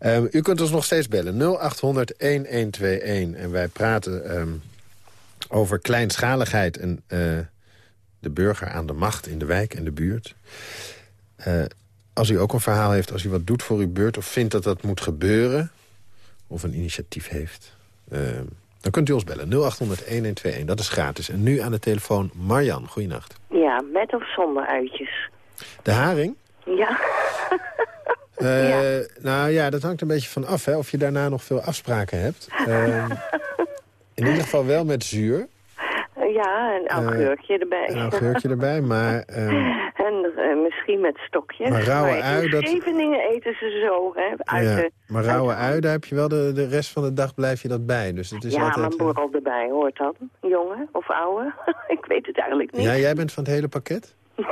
[SPEAKER 3] Um, u kunt ons nog steeds bellen. 0800-1121. En wij praten um, over kleinschaligheid en uh, de burger aan de macht in de wijk en de buurt. Eh, als u ook een verhaal heeft, als u wat doet voor uw beurt... of vindt dat dat moet gebeuren, of een initiatief heeft... eh, dan kunt u ons bellen, 0800-1121, dat is gratis. En nu aan de telefoon Marjan, goeienacht.
[SPEAKER 8] Ja, met of zonder uitjes.
[SPEAKER 3] De haring?
[SPEAKER 8] Ja.
[SPEAKER 3] Eh,
[SPEAKER 8] Ja.
[SPEAKER 3] Nou ja, dat hangt een beetje van af, hè, of je daarna nog veel afspraken hebt. Eh, in ieder geval wel met zuur.
[SPEAKER 8] Ja, een
[SPEAKER 3] Eh,
[SPEAKER 8] augurkje erbij.
[SPEAKER 3] Een augurkje erbij, maar... ehm,
[SPEAKER 8] En eh, misschien met stokjes.
[SPEAKER 3] Maar rauwe
[SPEAKER 8] in
[SPEAKER 3] ui, dat-
[SPEAKER 8] Scheveningen eten ze zo, hè. Uit
[SPEAKER 3] ja,
[SPEAKER 8] de,
[SPEAKER 3] maar rauwe ui, daar heb je wel de, de rest van de dag blijf je dat bij. Dus het is
[SPEAKER 8] ja,
[SPEAKER 3] altijd...
[SPEAKER 8] maar
[SPEAKER 3] eh,
[SPEAKER 8] borrel erbij, hoort dat? Jongen of ouwe? Ik weet het eigenlijk niet.
[SPEAKER 3] Ja, jij bent van het hele pakket?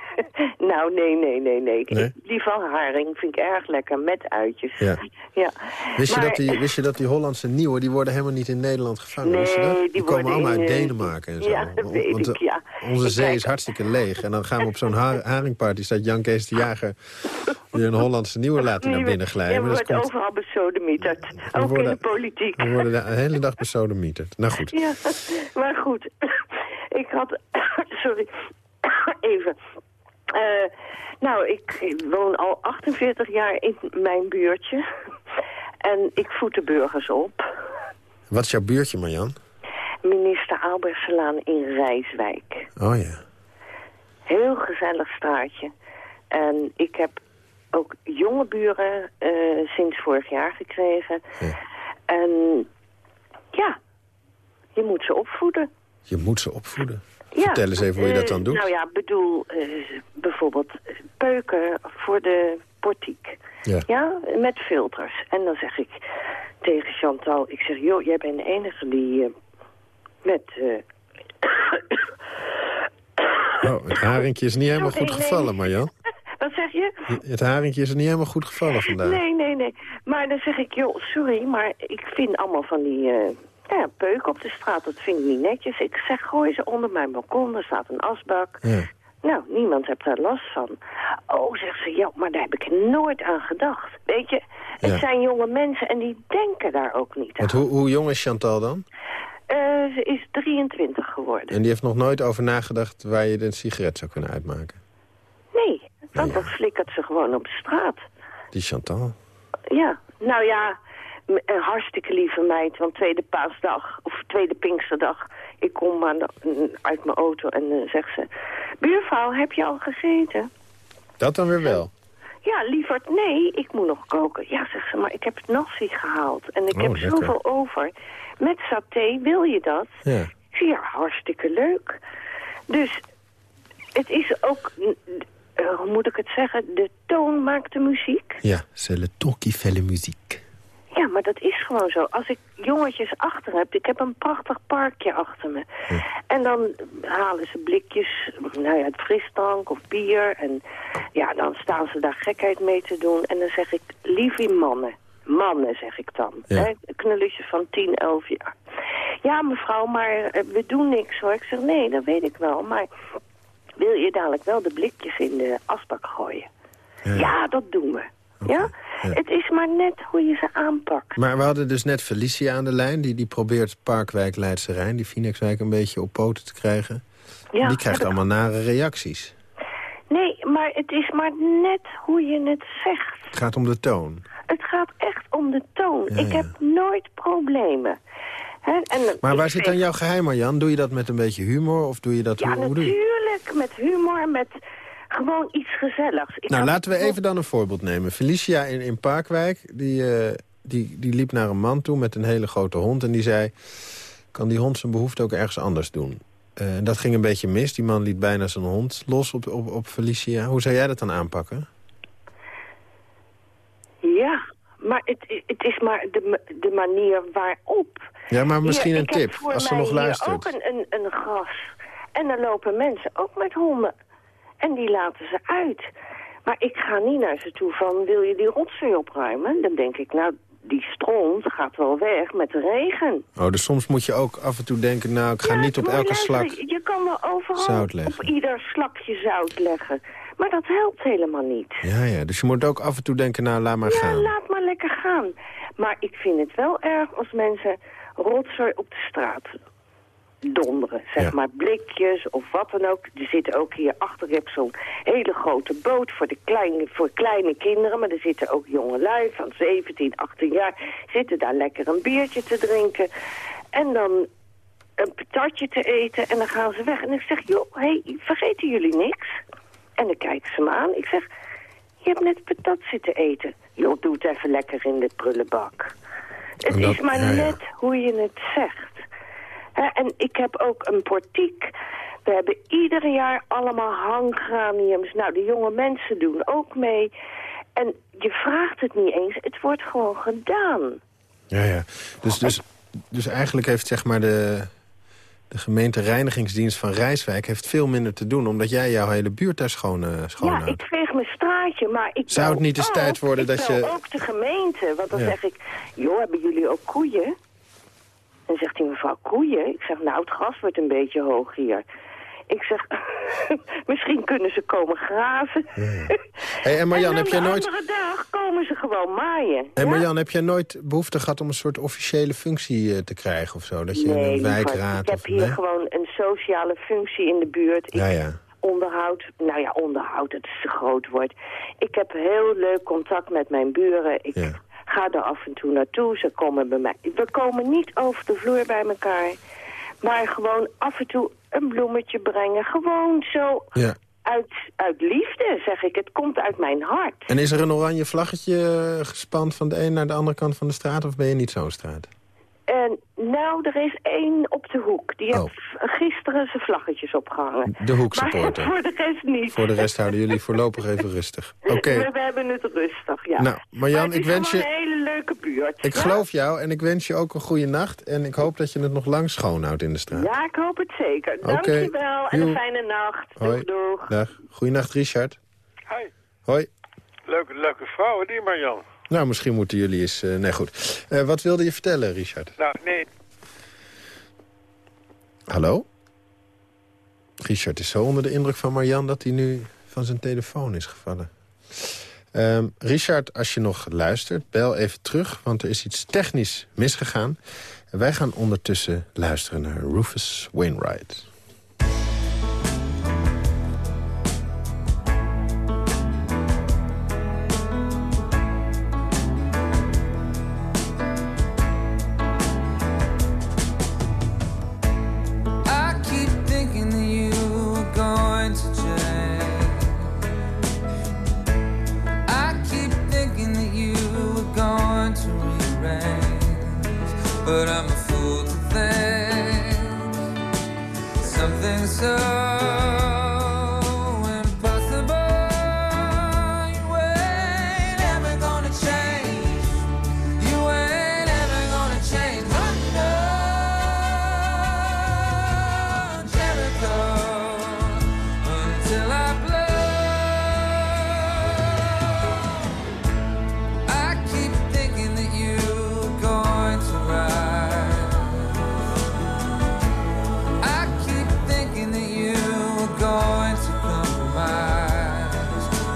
[SPEAKER 8] nou, nee, nee, nee, nee.
[SPEAKER 3] Nee?
[SPEAKER 8] Die van haring vind ik erg lekker, met uitjes.
[SPEAKER 3] Ja.
[SPEAKER 8] ja.
[SPEAKER 3] Wist, je dat die, wist je dat die Hollandse nieuwe, die worden helemaal niet in Nederland gevangen?
[SPEAKER 8] Nee,
[SPEAKER 3] wist je dat?
[SPEAKER 8] die
[SPEAKER 3] Die, komen allemaal
[SPEAKER 8] in,
[SPEAKER 3] uit
[SPEAKER 8] eh,
[SPEAKER 3] Denemarken en zo.
[SPEAKER 8] ja, dat weet
[SPEAKER 3] Want,
[SPEAKER 8] ik,
[SPEAKER 3] eh,
[SPEAKER 8] ja.
[SPEAKER 3] Onze zee
[SPEAKER 8] kijk-
[SPEAKER 3] is hartstikke leeg. En dan gaan we op zo'n ha- haringparty, staat Jan Kees de Jager... weer een Hollandse nieuwe laten naar binnen glijden.
[SPEAKER 8] Ja, we worden
[SPEAKER 3] komt-
[SPEAKER 8] overal besodemieterd. Ook in de politiek.
[SPEAKER 3] we worden de hele dag besodemieterd. Nou goed.
[SPEAKER 8] Ja, maar goed. Ik had... Sorry. Even. Eh, nou, ik woon al 48 jaar in mijn buurtje. En ik voed de burgers op.
[SPEAKER 3] Wat is jouw buurtje, Marjan?
[SPEAKER 8] Minister Albertselaan in Rijswijk.
[SPEAKER 3] Oh ja.
[SPEAKER 8] Heel gezellig straatje. En ik heb ook jonge buren eh, sinds vorig jaar gekregen.
[SPEAKER 3] Ja.
[SPEAKER 8] En ja, je moet ze opvoeden.
[SPEAKER 3] Je moet ze opvoeden.
[SPEAKER 8] Ja,
[SPEAKER 3] Vertel eens even hoe je dat
[SPEAKER 8] eh,
[SPEAKER 3] dan doet.
[SPEAKER 8] Nou ja, bedoel, eh, bijvoorbeeld eh, peuken voor de portiek.
[SPEAKER 3] Ja.
[SPEAKER 8] Ja, met filters. En dan zeg ik tegen Chantal, ik zeg, joh, jij bent de enige die eh, met... eh,
[SPEAKER 3] Oh, het haringje is niet helemaal goed
[SPEAKER 8] nee.
[SPEAKER 3] gevallen, Marjan.
[SPEAKER 8] Wat zeg je?
[SPEAKER 3] Het haringje is er niet helemaal goed gevallen vandaag.
[SPEAKER 8] Nee, nee, nee. Maar dan zeg ik, joh, sorry, maar ik vind allemaal van die eh ja, peuken op de straat. Dat vind ik niet netjes. Ik zeg, gooi ze onder mijn balkon. Er staat een asbak.
[SPEAKER 3] Ja.
[SPEAKER 8] Nou, niemand heeft daar last van. Oh, zegt ze, ja, maar daar heb ik nooit aan gedacht. Weet je, het
[SPEAKER 3] Ja.
[SPEAKER 8] zijn jonge mensen en die denken daar ook niet aan.
[SPEAKER 3] Want hoe, hoe jong is Chantal dan?
[SPEAKER 8] Eh, ze is 23 geworden.
[SPEAKER 3] En die heeft nog nooit over nagedacht waar je een sigaret zou kunnen uitmaken.
[SPEAKER 8] Nee, want
[SPEAKER 3] Ja.
[SPEAKER 8] dan flikkert ze gewoon op de straat.
[SPEAKER 3] Die Chantal.
[SPEAKER 8] Ja, nou ja, een hartstikke lieve meid. Want tweede paasdag, of tweede pinksterdag... ik kom aan de- uit mijn auto en dan zegt ze... Buurvrouw, heb je al gegeten?
[SPEAKER 3] Dat dan weer wel.
[SPEAKER 8] Ja, lieverd, nee, ik moet nog koken. Ja, zegt ze, maar ik heb nasi gehaald. En ik
[SPEAKER 3] Oh,
[SPEAKER 8] heb
[SPEAKER 3] lekker.
[SPEAKER 8] zoveel over. Met saté, wil je dat?
[SPEAKER 3] Ja.
[SPEAKER 8] Ja, hartstikke leuk. Dus het is ook... eh, hoe moet ik het zeggen? De toon maakt de muziek.
[SPEAKER 3] Ja, c'est le ton qui fait la musique.
[SPEAKER 8] Ja, maar dat is gewoon zo. Als ik jongetjes achter heb, ik heb een prachtig parkje achter me. En dan halen ze blikjes, nou ja, frisdrank of bier. En ja, dan staan ze daar gekheid mee te doen. En dan zeg ik, lieve mannen, mannen zeg ik dan.
[SPEAKER 3] Ja.
[SPEAKER 8] Hè, knulletjes van 10, 11 jaar. Ja, mevrouw, maar eh, we doen niks hoor. Ik zeg, nee, dat weet ik wel. Maar wil je dadelijk wel de blikjes in de asbak gooien?
[SPEAKER 3] Ja,
[SPEAKER 8] Ja,
[SPEAKER 3] ja.
[SPEAKER 8] dat doen we. Ja. Het is maar net hoe je ze aanpakt.
[SPEAKER 3] Maar we hadden dus net Felicia aan de lijn. Die, die probeert Parkwijk Leidse Rijn, die Phoenixwijk, een beetje op poten te krijgen.
[SPEAKER 8] Ja,
[SPEAKER 3] die krijgt
[SPEAKER 8] ik-
[SPEAKER 3] allemaal nare reacties.
[SPEAKER 8] Nee, maar het is maar net hoe je het zegt.
[SPEAKER 3] Het gaat om de toon.
[SPEAKER 8] Het gaat echt om de toon.
[SPEAKER 3] Ja,
[SPEAKER 8] ik
[SPEAKER 3] ja.
[SPEAKER 8] heb nooit problemen. En,
[SPEAKER 3] Maar waar zit dan jouw geheim, Marjan? Doe je dat met een beetje humor? Of doe je dat...
[SPEAKER 8] Ja,
[SPEAKER 3] hoe, hoe doe je?
[SPEAKER 8] natuurlijk. Met humor, met gewoon iets gezelligs. Ik
[SPEAKER 3] Nou, laten we even dan een voorbeeld nemen. Felicia in, in Parkwijk, die, eh, die, die liep naar een man toe met een hele grote hond... en die zei, kan die hond zijn behoefte ook ergens anders doen? Eh, En dat ging een beetje mis. Die man liet bijna zijn hond los op, op, op Felicia. Hoe zou jij dat dan aanpakken?
[SPEAKER 8] Ja, maar het, het is maar de, de manier waarop.
[SPEAKER 3] Ja, maar misschien
[SPEAKER 8] Hier,
[SPEAKER 3] een
[SPEAKER 8] ik heb
[SPEAKER 3] tip, als ze nog luistert.
[SPEAKER 8] ook een, een, een gras. En dan lopen mensen ook met honden. En die laten ze uit. Maar ik ga niet naar ze toe van, wil je die rotzooi opruimen? Dan denk ik, nou, die stront gaat wel weg met de regen.
[SPEAKER 3] Oh, dus soms moet je ook af en toe denken... nou, ik ga
[SPEAKER 8] Ja,
[SPEAKER 3] niet op elke slak...
[SPEAKER 8] Je kan wel overal op ieder slakje zout leggen. Maar dat helpt helemaal niet.
[SPEAKER 3] Ja, ja, dus je moet ook af en toe denken, nou, laat maar
[SPEAKER 8] Ja,
[SPEAKER 3] gaan.
[SPEAKER 8] laat maar lekker gaan. Maar ik vind het wel erg als mensen rotzooi op de straat donderen. Zeg maar blikjes of wat dan ook. Er zitten ook hier achter op zo'n hele grote boot voor, de kleine, voor kleine kinderen. Maar er zitten ook jonge lui van 17, 18 jaar. Zitten daar lekker een biertje te drinken. En dan een patatje te eten en dan gaan ze weg. En ik zeg, joh, hey, vergeten jullie niks? En dan kijken ze me aan. Ik zeg, je hebt net patat zitten eten. Joh, doe het even lekker in de prullenbak. Het
[SPEAKER 3] dat-
[SPEAKER 8] is maar
[SPEAKER 3] ja, ja.
[SPEAKER 8] net hoe je het zegt. En ik heb ook een portiek. We hebben ieder jaar allemaal hanggraniums. Nou, de jonge mensen doen ook mee. En je vraagt het niet eens. Het wordt gewoon gedaan.
[SPEAKER 3] Ja, ja. Dus, dus, dus eigenlijk heeft zeg maar de, de gemeente reinigingsdienst van Rijswijk... heeft veel minder te doen, omdat jij jouw hele buurt daar schoon, eh,
[SPEAKER 8] Ja,
[SPEAKER 3] schoonhoudt.
[SPEAKER 8] ik veeg mijn straatje, maar ik
[SPEAKER 3] Zou het niet eens
[SPEAKER 8] ook-
[SPEAKER 3] tijd worden dat
[SPEAKER 8] ik
[SPEAKER 3] je-
[SPEAKER 8] ook de gemeente, want dan
[SPEAKER 3] Ja.
[SPEAKER 8] zeg ik... joh, hebben jullie ook koeien? Dan zegt hij, mevrouw, koeien? Ik zeg, nou, het gas wordt een beetje hoog hier. Ik zeg, misschien kunnen ze komen graven.
[SPEAKER 3] Hey, en Marjan,
[SPEAKER 8] en
[SPEAKER 3] heb jij nooit...
[SPEAKER 8] andere dag komen ze gewoon maaien. Ja?
[SPEAKER 3] Marjan, heb jij nooit behoefte gehad om een soort officiële functie eh, te krijgen of zo? Dat je
[SPEAKER 8] nee,
[SPEAKER 3] een wijkraad
[SPEAKER 8] ik heb
[SPEAKER 3] of...
[SPEAKER 8] hier
[SPEAKER 3] nee?
[SPEAKER 8] gewoon een sociale functie in de buurt. Ik
[SPEAKER 3] Ja, ja.
[SPEAKER 8] onderhoud, nou ja, onderhoud, dat is groot woord. Ik heb heel leuk contact met mijn buren. Ik
[SPEAKER 3] Ja.
[SPEAKER 8] Ga er af en toe naartoe, ze komen bij mij. We komen niet over de vloer bij elkaar. Maar gewoon af en toe een bloemetje brengen. Gewoon zo
[SPEAKER 3] ja.
[SPEAKER 8] uit, uit liefde, zeg ik. Het komt uit mijn hart.
[SPEAKER 3] En is er een oranje vlaggetje eh, gespand van de een naar de andere kant van de straat... of ben je niet zo'n straat?
[SPEAKER 8] Nou, er is één op de hoek. Die
[SPEAKER 3] Oh.
[SPEAKER 8] heeft gisteren zijn vlaggetjes opgehangen.
[SPEAKER 3] De hoeksupporter.
[SPEAKER 8] Maar voor de rest niet.
[SPEAKER 3] Voor de rest houden jullie voorlopig even rustig. Oké,
[SPEAKER 8] We, we hebben het rustig, ja.
[SPEAKER 3] Nou, Marjan, ik wens je-
[SPEAKER 8] een hele leuke buurt.
[SPEAKER 3] ik
[SPEAKER 8] ja?
[SPEAKER 3] geloof jou en ik wens je ook een goede nacht. En ik hoop dat je het nog lang schoonhoudt in de straat.
[SPEAKER 8] Ja, ik hoop het zeker.
[SPEAKER 3] Oké.
[SPEAKER 8] Dankjewel en een fijne nacht.
[SPEAKER 3] Hoi.
[SPEAKER 8] Doeg, doeg.
[SPEAKER 3] Dag. Goeienacht, Richard.
[SPEAKER 9] Hi.
[SPEAKER 3] Hoi.
[SPEAKER 9] Leuke, leuke vrouw, die Marjan.
[SPEAKER 3] Nou, misschien moeten jullie eens... eh, nee, goed. Eh, wat wilde je vertellen, Richard?
[SPEAKER 9] Nou, nee,
[SPEAKER 3] Hallo? Richard is zo onder de indruk van Marjan... dat hij nu van zijn telefoon is gevallen. Ehm, Richard, als je nog luistert, bel even terug... want er is iets technisch misgegaan. Wij gaan ondertussen luisteren naar Rufus Wainwright.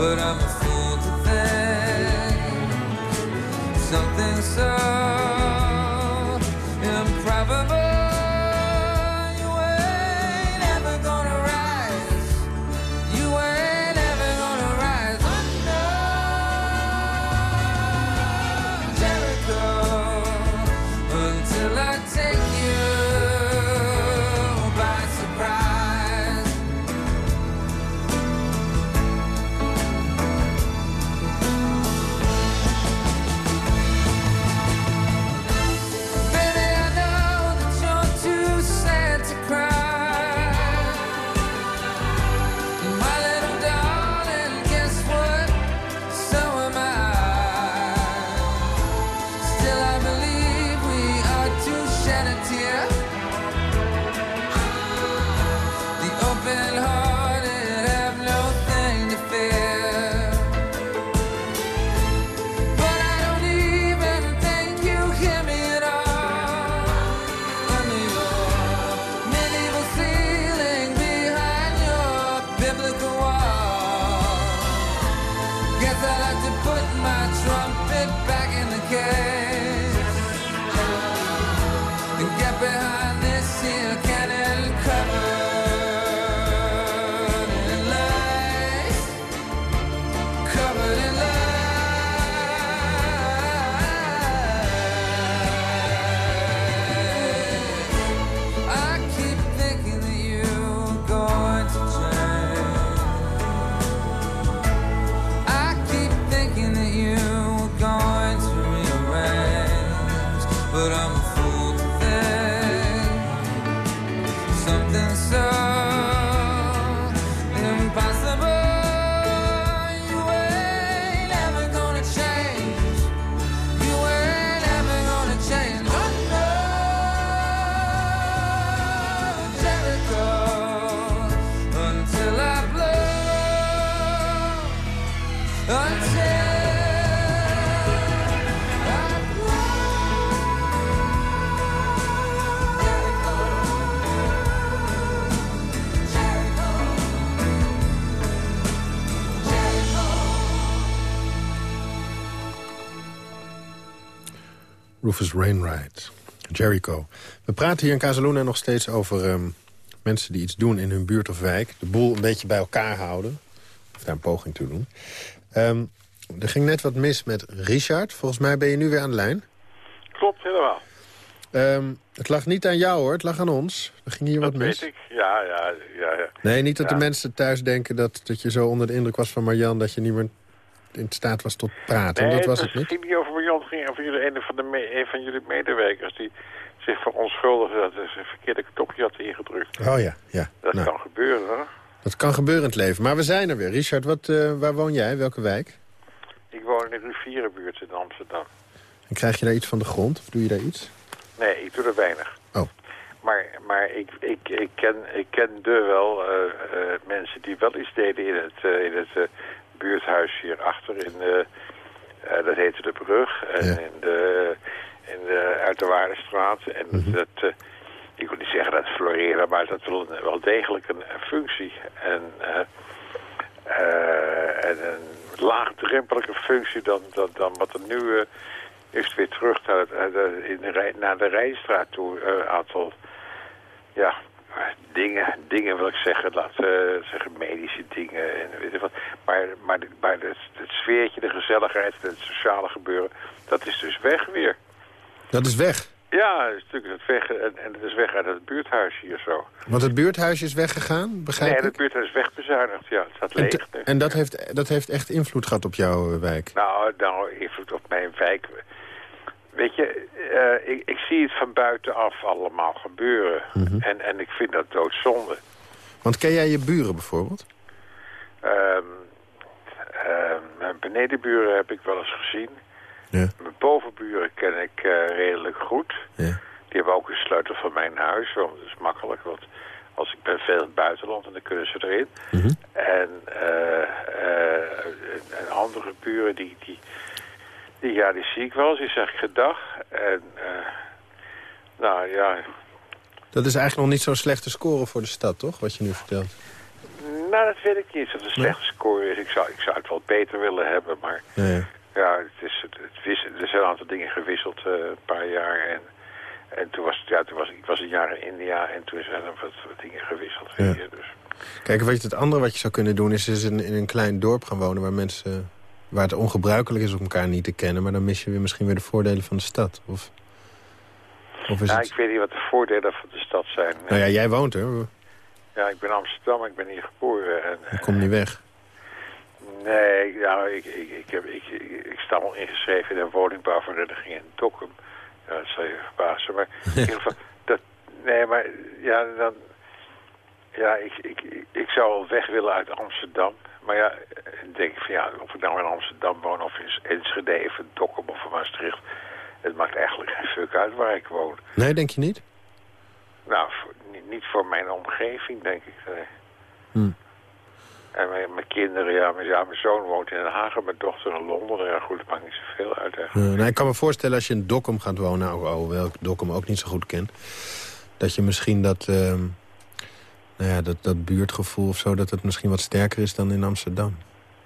[SPEAKER 10] but I'm
[SPEAKER 3] Rufus Wainwright, Jericho. We praten hier in Casaluna nog steeds over ehm, mensen die iets doen in hun buurt of wijk. De boel een beetje bij elkaar houden. Of daar een poging toe doen. Ehm, er ging net wat mis met Richard. Volgens mij ben je nu weer aan de lijn.
[SPEAKER 9] Klopt, helemaal.
[SPEAKER 3] Ehm, het lag niet aan jou hoor, het lag aan ons. Er ging hier
[SPEAKER 9] Dat
[SPEAKER 3] wat mis.
[SPEAKER 9] weet ik. Ja, ja, ja. ja.
[SPEAKER 3] Nee, niet dat
[SPEAKER 9] Ja.
[SPEAKER 3] de mensen thuis denken dat, dat je zo onder de indruk was van Marjan... dat je niet meer in staat was tot praten.
[SPEAKER 9] Nee,
[SPEAKER 3] dat was
[SPEAKER 9] het
[SPEAKER 3] het niet.
[SPEAKER 9] ging niet over het ging over jullie, een, van de me- een van jullie medewerkers... die zich verontschuldigde dat ze een verkeerde knopje had ingedrukt.
[SPEAKER 3] Oh ja, ja.
[SPEAKER 9] Dat
[SPEAKER 3] Nou,
[SPEAKER 9] kan gebeuren, hoor.
[SPEAKER 3] dat kan gebeuren in het leven. Maar we zijn er weer. Richard, wat, eh, waar woon jij? Welke wijk?
[SPEAKER 9] Ik woon in de rivierenbuurt in Amsterdam.
[SPEAKER 3] En krijg je daar iets van de grond? Of doe je daar iets?
[SPEAKER 9] Nee, ik doe er weinig.
[SPEAKER 3] Oh.
[SPEAKER 9] Maar, maar ik, ik, ik, ken, ik kende wel eh, eh, mensen die wel iets deden in het, in het buurthuis hierachter. In de, eh, dat heette de Brug. En
[SPEAKER 3] Ja.
[SPEAKER 9] in de, in de Uiterwaardestraat. En
[SPEAKER 3] Mhm.
[SPEAKER 9] dat, eh, ik wil niet zeggen dat het floreerde, maar dat had wel, degelijk een, een functie. En, eh, en een laagdrempelige functie dan, dan, dan wat er nu... is weer terug naar, de- in de, naar de Rijnstraat toe. Een aantal ja, dingen, dingen wil ik zeggen. Laat eh, zeggen medische dingen en weet ik wat. Maar, maar, de- maar het, het sfeertje, de gezelligheid, het sociale gebeuren, dat is dus weg weer.
[SPEAKER 3] Dat is weg.
[SPEAKER 9] Ja, stuk is het weg en, en het is weg uit het buurthuis hier zo.
[SPEAKER 3] Want het buurthuisje is weggegaan, begrijp
[SPEAKER 9] nee,
[SPEAKER 3] ik?
[SPEAKER 9] het buurthuis is wegbezuinigd, ja. Het staat
[SPEAKER 3] En,
[SPEAKER 9] leeg
[SPEAKER 3] te-
[SPEAKER 9] nu.
[SPEAKER 3] en dat, heeft, dat heeft echt invloed gehad op jouw wijk?
[SPEAKER 9] Nou, nou, invloed op mijn wijk. Weet je, eh, ik, ik zie het van buitenaf allemaal gebeuren.
[SPEAKER 3] Mhm.
[SPEAKER 9] en, en ik vind dat doodzonde.
[SPEAKER 3] Want ken jij je buren bijvoorbeeld?
[SPEAKER 9] Ehm, ehm, mijn benedenburen heb ik wel eens gezien.
[SPEAKER 3] Ja.
[SPEAKER 9] Mijn bovenburen ken ik eh, redelijk goed.
[SPEAKER 3] Ja.
[SPEAKER 9] Die hebben ook een sleutel van mijn huis. Want dat is makkelijk, want als ik ben veel in het buitenland en dan kunnen ze erin.
[SPEAKER 3] Mhm.
[SPEAKER 9] En, eh, eh, en, en andere buren, die, die, die, ja, die zie ik wel eens. Die zeg ik gedag. En, eh, nou ja,
[SPEAKER 3] Dat is eigenlijk nog niet zo'n slechte score voor de stad, toch? Wat je nu vertelt.
[SPEAKER 9] nou dat weet ik niet. Of het een slechte score is. Ik zou, ik zou het wel beter willen hebben, maar...
[SPEAKER 3] Ja,
[SPEAKER 9] het is, het, wis- er zijn een aantal dingen gewisseld, eh, een paar jaar. En, en toen was, ja, toen was ik was een jaar in India en toen zijn er wat, wat dingen gewisseld.
[SPEAKER 3] Ja.
[SPEAKER 9] Hier, dus.
[SPEAKER 3] Kijk, weet je, het andere wat je zou kunnen doen... is, is in, in een klein dorp gaan wonen waar mensen... waar het ongebruikelijk is om elkaar niet te kennen... maar dan mis je weer misschien weer de voordelen van de stad. Of, of is
[SPEAKER 9] Ja,
[SPEAKER 3] het...
[SPEAKER 9] ik weet niet wat de voordelen van de stad zijn.
[SPEAKER 3] Nou ja, jij woont er.
[SPEAKER 9] Ja, ik ben Amsterdam, ik ben hier geboren. En,
[SPEAKER 3] Je komt niet weg.
[SPEAKER 9] Nee, nou, ik, ik, ik, heb, ik, ik, ik sta al ingeschreven in een woningbouwvereniging in Dokkum. Ja, dat zal je verbazen, maar in ieder geval... Dat, nee, maar ja, dan... Ja, ik, ik, ik, zou wel weg willen uit Amsterdam. Maar ja, denk ik van ja, of ik nou in Amsterdam woon of in Enschede of in Dokkum of in Maastricht. Het maakt eigenlijk geen fuck uit waar ik woon.
[SPEAKER 3] Nee, denk je niet?
[SPEAKER 9] Nou, voor- niet, niet voor mijn omgeving, denk ik. nee.
[SPEAKER 3] Hm.
[SPEAKER 9] En mijn, mijn kinderen, ja mijn, ja, mijn zoon woont in Den Haag en mijn dochter in Londen. Ja, goed, het maakt niet zoveel uit eigenlijk.
[SPEAKER 3] Nou, ik kan me voorstellen als je in Dokkum gaat wonen... hoewel ik Dokkum ook niet zo goed ken... dat je misschien dat, ehm, nou ja, dat, dat buurtgevoel of zo... dat het misschien wat sterker is dan in Amsterdam.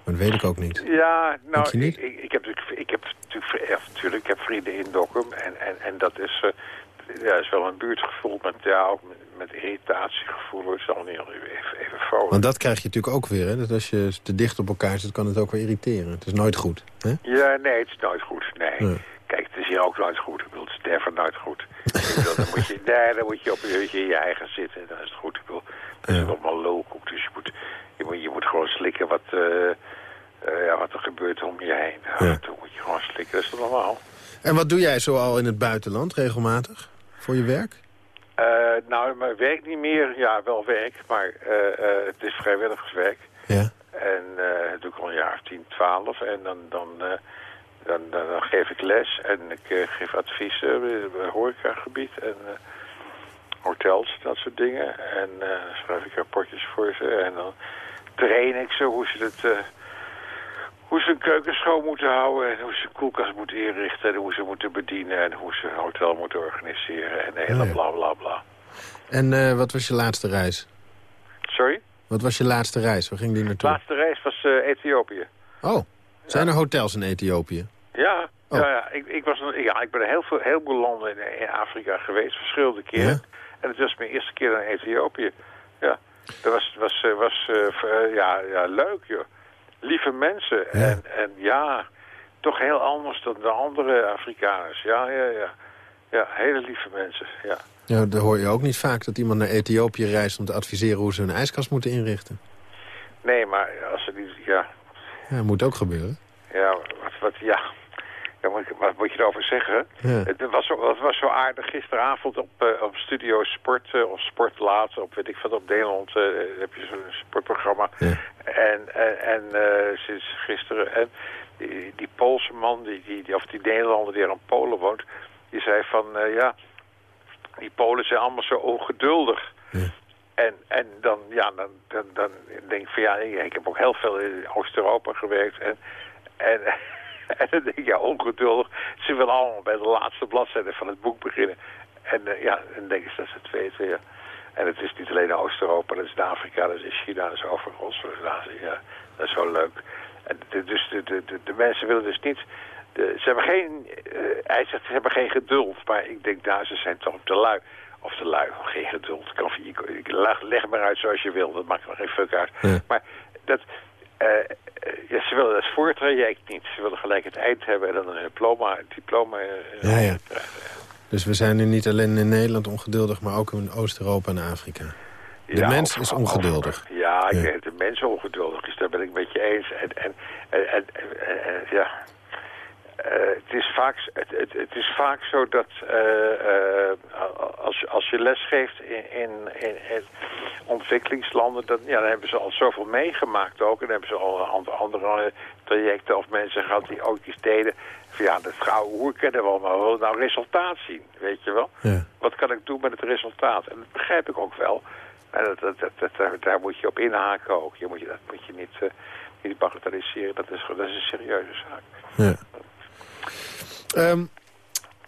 [SPEAKER 3] Maar dat weet ik ook niet.
[SPEAKER 9] Ja, nou,
[SPEAKER 3] niet?
[SPEAKER 9] ik, ik, heb ik heb natuurlijk, ik heb vrienden in Dokkum en, en, en dat is, eh, ja, is wel een buurtgevoel met, ja, ook met, met irritatiegevoel. Is al niet even, even vrolijk.
[SPEAKER 3] Want dat krijg je natuurlijk ook weer, hè? Dat als je te dicht op elkaar zit, kan het ook weer irriteren. Het is nooit goed, hè?
[SPEAKER 9] Ja, nee, het is nooit goed. Nee.
[SPEAKER 3] Nee.
[SPEAKER 9] Kijk, het is hier ook nooit goed. Ik bedoel, het is never nooit goed. Ik bedoel, dan moet je, nee, dan moet je op je, in je eigen zitten. Dan is het goed. Ik bedoel, het is allemaal lulkoek. Dus je moet, je moet, je moet gewoon slikken wat, eh, eh, ja, wat er gebeurt om je heen. Ja. Toen moet je gewoon slikken. Dat is toch normaal?
[SPEAKER 3] En wat doe jij zoal in het buitenland regelmatig voor je werk?
[SPEAKER 9] Eh, nou, mijn werk niet meer. Ja, wel werk, maar het is vrijwilligerswerk.
[SPEAKER 3] Ja.
[SPEAKER 9] En dat doe ik al een jaar of 10, 12. En dan, dan, dan, dan, dan geef ik les en ik eh, geef adviezen bij het horecagebied en eh, hotels, dat soort dingen. En eh, dan schrijf ik rapportjes voor ze en dan train ik ze hoe ze het... eh, hoe ze een keuken schoon moeten houden en hoe ze een koelkast moeten inrichten en hoe ze moeten bedienen en hoe ze een hotel moeten organiseren en de hele
[SPEAKER 3] Oh ja.
[SPEAKER 9] bla bla bla.
[SPEAKER 3] En eh, wat was je laatste reis?
[SPEAKER 9] Sorry?
[SPEAKER 3] Wat was je laatste reis? Waar ging die
[SPEAKER 9] De
[SPEAKER 3] naartoe?
[SPEAKER 9] laatste reis was eh, Ethiopië.
[SPEAKER 3] Oh, zijn er hotels in Ethiopië?
[SPEAKER 9] Ja,
[SPEAKER 3] Oh.
[SPEAKER 9] ja, ja. Ik, ik, was, ja, ik ben in heel veel, heel veel landen in, in Afrika geweest, verschillende keren.
[SPEAKER 3] Ja?
[SPEAKER 9] En het was mijn eerste keer naar Ethiopië. Ja, dat was, was, eh, was eh, eh, ja, ja, leuk, joh. Lieve mensen.
[SPEAKER 3] Ja.
[SPEAKER 9] En, en ja, toch heel anders dan de andere Afrikaners. Ja, ja, ja. Ja, hele lieve mensen, ja.
[SPEAKER 3] Ja, dan hoor je ook niet vaak dat iemand naar Ethiopië reist... om te adviseren hoe ze hun ijskast moeten inrichten.
[SPEAKER 9] Nee, maar als ze die, ja,
[SPEAKER 3] Ja, dat moet ook gebeuren.
[SPEAKER 9] Ja, wat, wat, ja. Ja wat, moet je erover zeggen?
[SPEAKER 3] Ja.
[SPEAKER 9] Het, was zo, het was zo aardig gisteravond op, eh, op Studio Sport, eh, of Sport Laat, op weet ik wat, op Nederland eh, heb je zo'n sportprogramma.
[SPEAKER 3] Ja.
[SPEAKER 9] En, en, sinds gisteren, en die, die Poolse man, die, die, die, of die Nederlander die er in Polen woont, die zei van, ja, die Polen zijn allemaal zo ongeduldig.
[SPEAKER 3] Ja.
[SPEAKER 9] En, en dan, ja, dan, dan, dan denk ik van ja, ik heb ook heel veel in Oost-Europa gewerkt. En, en, en dan denk ik, ja, ongeduldig. Ze willen allemaal bij de laatste bladzijde van het boek beginnen. En eh, ja, dan denken ze dat ze het weten, ja. En het is niet alleen Oost-Europa, dat is in Afrika, dat is in China, dat is in Azië, Ja, dat is zo leuk. En de, dus de, de, de, de mensen willen dus niet... De, ze hebben geen, eh, hij zegt, ze hebben geen geduld. Maar ik denk, nou, ze zijn toch te lui. Of te lui, geen geduld. Kan, leg, leg maar uit zoals je wil, dat maakt me geen fuck uit.
[SPEAKER 3] Ja.
[SPEAKER 9] Maar dat, ja, ze willen het voortraject niet. Ze willen gelijk het eind hebben en dan een diploma, een diploma eh,
[SPEAKER 3] Ja, ja. Dus we zijn nu niet alleen in Nederland ongeduldig... maar ook in Oost-Europa en Afrika. De
[SPEAKER 9] Ja,
[SPEAKER 3] mens is ongeduldig.
[SPEAKER 9] ja, ik
[SPEAKER 3] Ja.
[SPEAKER 9] de mens ongeduldig is. Daar ben ik met je eens. En, en, en, en- en- en- ja... Eh, het, is vaak, het, het, het is vaak zo dat eh, eh, als, als je les geeft in, in, in, in ontwikkelingslanden, dan, ja, dan hebben ze al zoveel meegemaakt ook. En dan hebben ze al andere, andere trajecten of mensen gehad die ook iets deden. Van, ja, dat gouden hoer kennen we al, maar we willen nou resultaat zien, weet je wel.
[SPEAKER 3] Ja.
[SPEAKER 9] Wat kan ik doen met het resultaat? En dat begrijp ik ook wel. En dat, dat, dat, dat- daar, daar moet je op inhaken ook. Je moet je, dat moet je niet, uh, niet bagatelliseren. Dat is, dat is een serieuze zaak.
[SPEAKER 3] Ja. Um,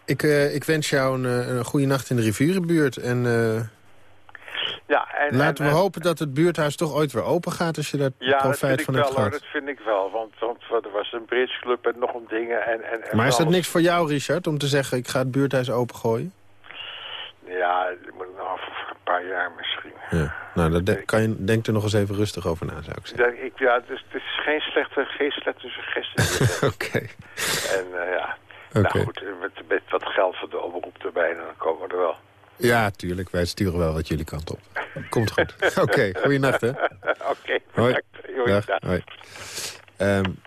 [SPEAKER 3] ik, uh, ik, wens jou een, een goede nacht in de rivierenbuurt. En, uh,
[SPEAKER 9] ja, en,
[SPEAKER 3] laten
[SPEAKER 9] en,
[SPEAKER 3] we hopen dat het buurthuis toch ooit weer open gaat... als je daar
[SPEAKER 9] ja,
[SPEAKER 3] profijt van hebt gehad.
[SPEAKER 9] Ja, dat vind ik wel. Want, want er was een bridgeclub en nog een dingen. En, en,
[SPEAKER 3] maar is dat
[SPEAKER 9] alles.
[SPEAKER 3] niks voor jou, Richard, om te zeggen... ik ga het buurthuis opengooien?
[SPEAKER 9] Ja, dat moet nog over een paar jaar misschien.
[SPEAKER 3] Ja. Nou, daar kan je, denk er nog eens even rustig over na, zou ik zeggen.
[SPEAKER 9] Ja, ik, ja het, is, het is geen slechte, geen slechte suggestie.
[SPEAKER 3] Oké. Okay.
[SPEAKER 9] En uh, ja,
[SPEAKER 3] okay.
[SPEAKER 9] nou goed, met, met wat geld van de omroep erbij, dan komen we er wel.
[SPEAKER 3] Ja, tuurlijk. Wij sturen wel wat jullie kant op. Komt goed. Oké, okay, goeienacht, hè?
[SPEAKER 9] Oké, okay,
[SPEAKER 3] Hoi.
[SPEAKER 9] Dag.
[SPEAKER 3] Hoi. Um,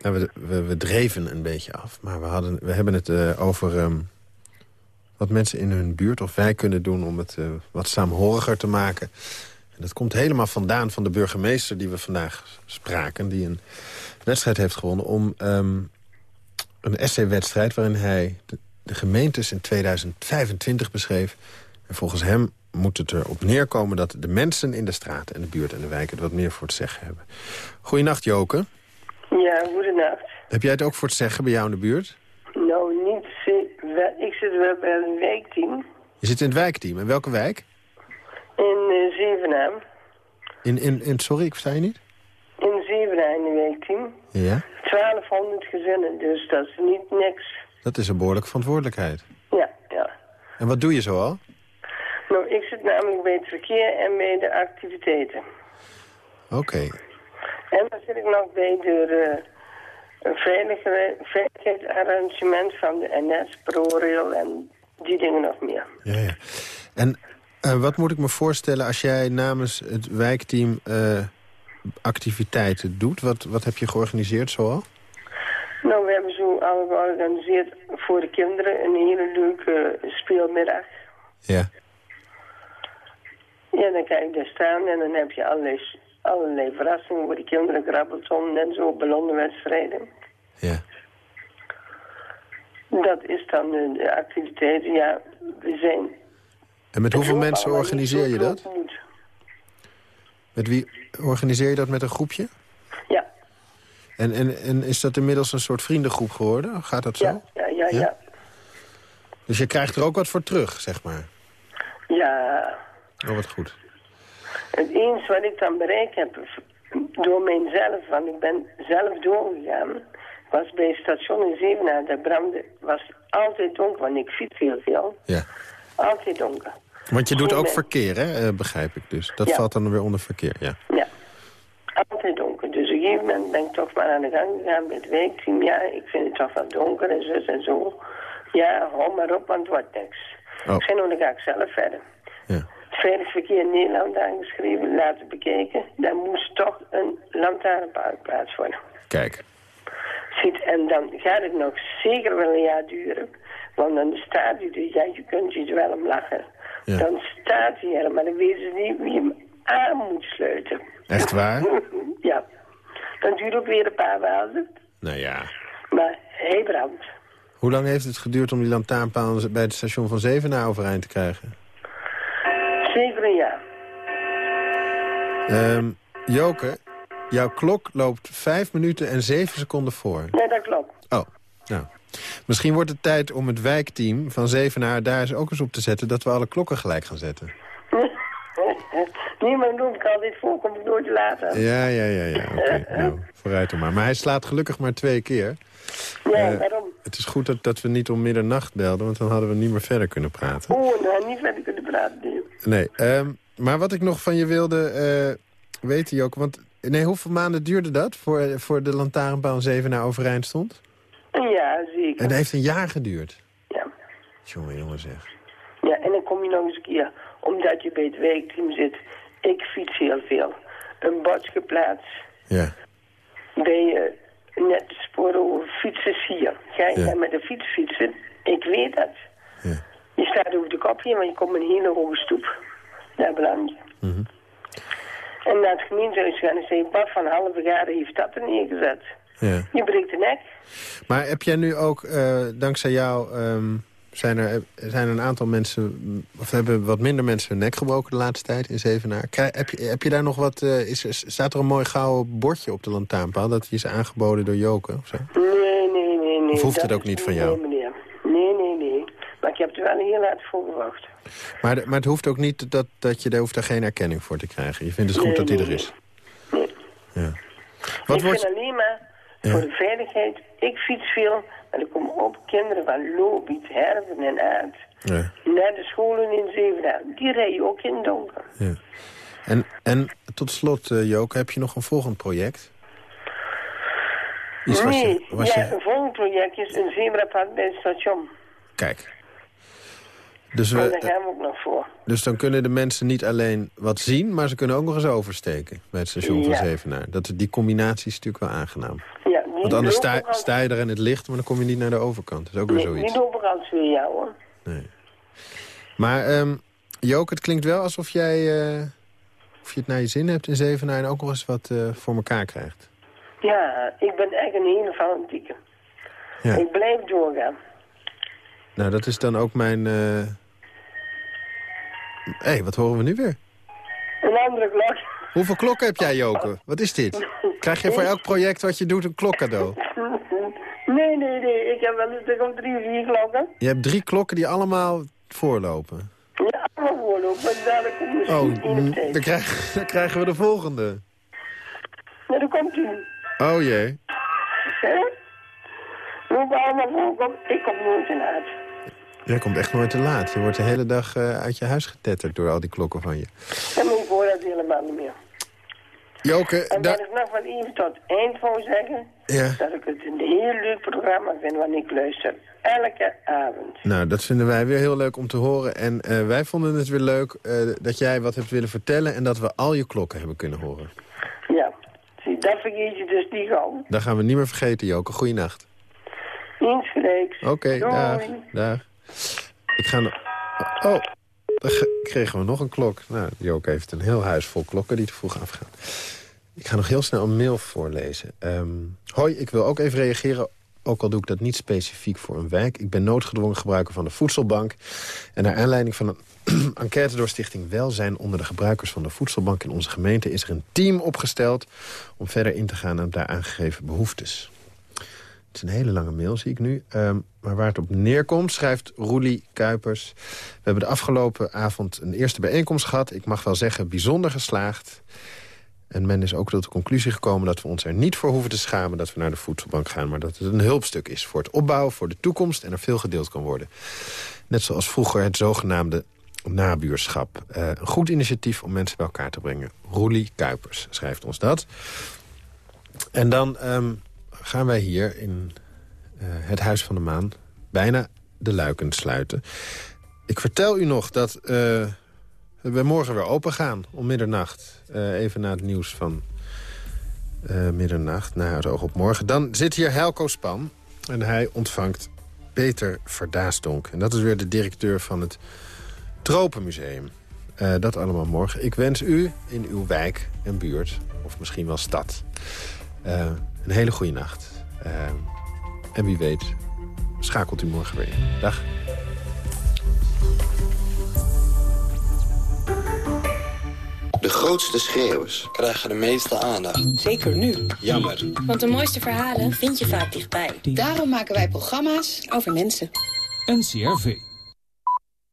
[SPEAKER 3] nou, we, we, we, dreven een beetje af, maar we, hadden, we hebben het uh, over... Um, wat mensen in hun buurt of wij kunnen doen om het uh, wat saamhoriger te maken. En dat komt helemaal vandaan van de burgemeester die we vandaag spraken... die een wedstrijd heeft gewonnen om um, een essay-wedstrijd... waarin hij de, de, gemeentes in 2025 beschreef. En volgens hem moet het erop neerkomen dat de mensen in de straat en de buurt en de wijk... het wat meer voor het zeggen hebben. Goedenacht, Joke.
[SPEAKER 11] Ja, goedenacht.
[SPEAKER 3] Heb jij het ook voor het zeggen bij jou in de buurt?
[SPEAKER 11] Nou, niet... Ik zit wel bij een wijkteam.
[SPEAKER 3] Je zit in het wijkteam. In welke wijk?
[SPEAKER 11] In uh, Zevenhaam.
[SPEAKER 3] In, in, in, sorry, ik versta je niet?
[SPEAKER 11] In Zevenhaam in een wijkteam.
[SPEAKER 3] Ja?
[SPEAKER 11] 1200 gezinnen, dus dat is niet niks.
[SPEAKER 3] Dat is een behoorlijke verantwoordelijkheid.
[SPEAKER 11] Ja, ja.
[SPEAKER 3] En wat doe je zoal?
[SPEAKER 11] Nou, ik zit namelijk bij het verkeer en bij de activiteiten.
[SPEAKER 3] Oké. Okay.
[SPEAKER 11] En dan zit ik nog bij de... Uh, een veiligheidsarrangement van de NS, ProRail en die dingen nog meer.
[SPEAKER 3] Ja, ja. En uh, wat moet ik me voorstellen als jij namens het wijkteam uh, activiteiten doet? Wat, wat heb je georganiseerd zoal?
[SPEAKER 11] Nou, we hebben zo al georganiseerd voor de kinderen een hele leuke speelmiddag.
[SPEAKER 3] Ja.
[SPEAKER 11] Ja, dan kan je daar staan en dan heb je allerlei, allerlei verrassingen voor de kinderen, krabbelton en zo, ballonnenwedstrijden.
[SPEAKER 3] Ja.
[SPEAKER 11] Dat is dan de activiteit. Ja, we zijn...
[SPEAKER 3] En met hoeveel mensen organiseer je dat? Met wie organiseer je dat met een groepje?
[SPEAKER 11] Ja.
[SPEAKER 3] En, en, en is dat inmiddels een soort vriendengroep geworden? Gaat dat zo?
[SPEAKER 11] Ja, ja, ja,
[SPEAKER 3] Ja?
[SPEAKER 11] ja.
[SPEAKER 3] Dus je krijgt er ook wat voor terug, zeg maar.
[SPEAKER 11] Ja,
[SPEAKER 3] Oh, wat goed.
[SPEAKER 11] het eens wat ik dan bereikt heb door mijzelf, want ik ben zelf doorgegaan, was bij het station in Zevenaar, daar brandde, was altijd donker, want ik fiets heel veel.
[SPEAKER 3] Ja.
[SPEAKER 11] Altijd donker.
[SPEAKER 3] Want je doet ook verkeer, hè? eh, begrijp ik dus. Dat
[SPEAKER 11] Ja.
[SPEAKER 3] valt dan weer onder verkeer, ja.
[SPEAKER 11] Ja, altijd donker. Dus op een gegeven moment ben ik toch maar aan de gang gegaan met werkteam. Ja, ik vind het toch wel donker en zus en zo. Ja, hou maar op, want het wordt niks.
[SPEAKER 3] Oh.
[SPEAKER 11] Nou, dan ga ik zelf verder.
[SPEAKER 3] Ja.
[SPEAKER 11] Veilig verkeer in Nederland aangeschreven, laten bekeken. Daar moest toch een lantaarnparkplaats worden.
[SPEAKER 3] Kijk.
[SPEAKER 11] Ziet, en dan gaat het nog zeker wel een jaar duren. Want dan staat hij er, ja, je kunt je er wel om lachen.
[SPEAKER 3] Ja.
[SPEAKER 11] Dan staat hij er, maar dan weten ze niet wie hem aan moet sluiten.
[SPEAKER 3] Echt waar?
[SPEAKER 11] Ja. Dat duurt ook weer een paar maanden.
[SPEAKER 3] Nou ja.
[SPEAKER 11] Maar hij brandt.
[SPEAKER 3] Hoe lang heeft het geduurd om die lantaarnpaal bij het station van Zevenaar overeind te krijgen?
[SPEAKER 11] Zeker een jaar.
[SPEAKER 3] Ehm Joke, jouw klok loopt 5 minuten en 7 seconden voor.
[SPEAKER 11] Nee, dat klopt.
[SPEAKER 3] Oh, nou. Misschien wordt het tijd om het wijkteam van Zevenaar daar eens ook eens op te zetten... dat we alle klokken gelijk gaan zetten.
[SPEAKER 11] Niemand doet ik voor, kom ik nooit te laten.
[SPEAKER 3] Ja, ja, ja, ja. Oké, nou, vooruit dan maar. Maar hij slaat gelukkig maar twee keer.
[SPEAKER 11] Ja,
[SPEAKER 3] Eh,
[SPEAKER 11] waarom?
[SPEAKER 3] Het is goed dat, dat we niet om middernacht belden... want dan hadden we niet meer verder kunnen praten.
[SPEAKER 11] Oh, nou, niet verder kunnen praten. nee.
[SPEAKER 3] Nee, ehm, maar wat ik nog van je wilde eh, weten, Joke... want nee, hoeveel maanden duurde dat voor, voor de lantaarnpaal Zevenaar overeind stond?
[SPEAKER 11] Jaar, zeker.
[SPEAKER 3] En dat heeft een jaar geduurd.
[SPEAKER 11] Ja.
[SPEAKER 3] Jongen, jongen zeg.
[SPEAKER 11] Ja, en dan kom je nog eens een keer, omdat je bij het werkteam zit. Ik fiets heel veel. Een bord geplaatst.
[SPEAKER 3] Ja,
[SPEAKER 11] Ben je net de sporen over fietsen hier. Ga je
[SPEAKER 3] Ja.
[SPEAKER 11] met de fiets fietsen? Ik weet dat.
[SPEAKER 3] ja.
[SPEAKER 11] Je staat over de kopje, want je komt een hele hoge stoep. Daar beland je.
[SPEAKER 3] Mhm.
[SPEAKER 11] En naar het gemeentehuis gaan en zeggen, Bart van halve gade heeft dat er neergezet.
[SPEAKER 3] Ja.
[SPEAKER 11] Je breekt de nek.
[SPEAKER 3] Maar heb jij nu ook, eh, dankzij jou... ehm, zijn er, zijn er een aantal mensen, of hebben wat minder mensen hun nek gebroken de laatste tijd in Zevenaar? Heb, je, heb je daar nog wat, eh, is, staat er een mooi gouden bordje op de lantaarnpaal? Dat die is aangeboden door Joke of zo?
[SPEAKER 11] Nee, nee, nee, nee.
[SPEAKER 3] Of hoeft
[SPEAKER 11] dat
[SPEAKER 3] het ook niet van jou?
[SPEAKER 11] Nee, meneer. Nee, nee, nee. Maar ik heb er wel heel hard voor gewacht.
[SPEAKER 3] Maar, de- maar het hoeft ook niet dat, dat je daar hoeft daar geen erkenning voor te krijgen. Je vindt het goed
[SPEAKER 11] Nee,
[SPEAKER 3] dat die
[SPEAKER 11] nee,
[SPEAKER 3] er is.
[SPEAKER 11] Nee.
[SPEAKER 3] Ja. Wat
[SPEAKER 11] ik
[SPEAKER 3] wordt,
[SPEAKER 11] alleen maar
[SPEAKER 3] Ja.
[SPEAKER 11] voor de veiligheid. Ik fiets veel en er komen ook kinderen van Lobiet, Herven en Aard.
[SPEAKER 3] ja,
[SPEAKER 11] Naar de scholen in Zevenaar. Die rijden ook in het donker.
[SPEAKER 3] ja. En, en tot slot, eh, Joke, heb je nog een volgend project? Iets
[SPEAKER 11] nee,
[SPEAKER 3] je, wat
[SPEAKER 11] ja,
[SPEAKER 3] je,
[SPEAKER 11] een volgend project is een zebrapad bij het station.
[SPEAKER 3] kijk. Dus,
[SPEAKER 11] En
[SPEAKER 3] we,
[SPEAKER 11] daar gaan we ook nog voor.
[SPEAKER 3] dus dan kunnen de mensen niet alleen wat zien... maar ze kunnen ook nog eens oversteken bij het station van
[SPEAKER 11] Ja.
[SPEAKER 3] Zevenaar. Dat, die combinatie is natuurlijk wel aangenaam.
[SPEAKER 11] Ja, niet
[SPEAKER 3] Want anders sta, je er in het licht, maar dan kom je niet naar de overkant. Dat is ook weer
[SPEAKER 11] Nee,
[SPEAKER 3] zoiets.
[SPEAKER 11] niet overal twee jaar hoor.
[SPEAKER 3] Nee. Maar ehm Joke, het klinkt wel alsof jij... eh, of je het naar je zin hebt in Zevenaar... en ook nog eens wat eh, voor elkaar krijgt.
[SPEAKER 11] Ja, ik ben echt een hele fanatieke.
[SPEAKER 3] Ja.
[SPEAKER 11] Ik blijf doorgaan.
[SPEAKER 3] Nou, dat is dan ook mijn... Hé, hey, wat horen we nu weer?
[SPEAKER 11] Een andere klok.
[SPEAKER 3] Hoeveel klokken heb jij, Joke? Wat is dit? Krijg je voor elk project wat je doet een klok cadeau?
[SPEAKER 11] Nee, nee, nee. Ik heb wel eens drie, vier klokken.
[SPEAKER 3] Je hebt drie klokken die allemaal voorlopen.
[SPEAKER 11] Ja, allemaal voorlopen. Maar dadelijk komt misschien
[SPEAKER 3] Oh, dan, krijg, dan krijgen we de volgende.
[SPEAKER 11] Nee, daar komt u.
[SPEAKER 3] Oh jee.
[SPEAKER 11] Hè? Roep allemaal voorkomt. Ik kom nooit in huis.
[SPEAKER 3] Jij komt echt nooit te laat. Je wordt de hele dag eh, uit je huis getetterd door al die klokken van je.
[SPEAKER 11] En ik hoor dat helemaal niet meer.
[SPEAKER 3] Joke,
[SPEAKER 11] En dat ik nog wel even tot eind wou zeggen...
[SPEAKER 3] Ja.
[SPEAKER 11] dat ik het een heel leuk programma vind wanneer ik luister. Elke avond.
[SPEAKER 3] Nou, dat vinden wij weer heel leuk om te horen. En eh, wij vonden het weer leuk eh, dat jij wat hebt willen vertellen... en dat we al je klokken hebben kunnen horen.
[SPEAKER 11] Ja. Zie, dat vergeet je dus niet gauw.
[SPEAKER 3] Dat gaan we niet meer vergeten, Joke. Goeienacht.
[SPEAKER 11] Insgelijks.
[SPEAKER 3] Oké,
[SPEAKER 11] Doei.
[SPEAKER 3] dag, dag. Ik ga... nog- Oh, dan ge- kregen we nog een klok. Nou, Joke heeft een heel huis vol klokken die te vroeg afgaan. Ik ga nog heel snel een mail voorlezen. Ehm, hoi, ik wil ook even reageren, ook al doe ik dat niet specifiek voor een wijk. Ik ben noodgedwongen gebruiker van de voedselbank. En naar aanleiding van een enquête door Stichting Welzijn... onder de gebruikers van de voedselbank in onze gemeente... is er een team opgesteld om verder in te gaan op daar aangegeven behoeftes. Is een hele lange mail, zie ik nu. Ehm, maar waar het op neerkomt, schrijft Roelie Kuipers... we hebben de afgelopen avond een eerste bijeenkomst gehad. Ik mag wel zeggen, bijzonder geslaagd. En men is ook tot de conclusie gekomen dat we ons er niet voor hoeven te schamen... dat we naar de voedselbank gaan, maar dat het een hulpstuk is... voor het opbouwen, voor de toekomst en er veel gedeeld kan worden. Net zoals vroeger het zogenaamde nabuurschap. Eh, een goed initiatief om mensen bij elkaar te brengen. Roelie Kuipers schrijft ons dat. En dan ehm, gaan wij hier in eh, het Huis van de Maan... bijna de luiken sluiten. Ik vertel u nog dat eh, we morgen weer open gaan om middernacht. Eh, even na het nieuws van middernacht, na het oog op morgen. Dan zit hier Helco Span en hij ontvangt Peter Verdaasdonk. En dat is weer de directeur van het Tropenmuseum. Dat allemaal morgen. Ik wens u in uw wijk en buurt, of misschien wel stad... een hele goede nacht. Eh, en wie weet, schakelt u morgen weer in. Dag.
[SPEAKER 12] De grootste schreeuwers krijgen de meeste aandacht.
[SPEAKER 13] Zeker nu.
[SPEAKER 12] Jammer.
[SPEAKER 13] Want de mooiste verhalen vind je vaak dichtbij.
[SPEAKER 14] Daarom maken wij programma's over mensen.
[SPEAKER 15] NCRV.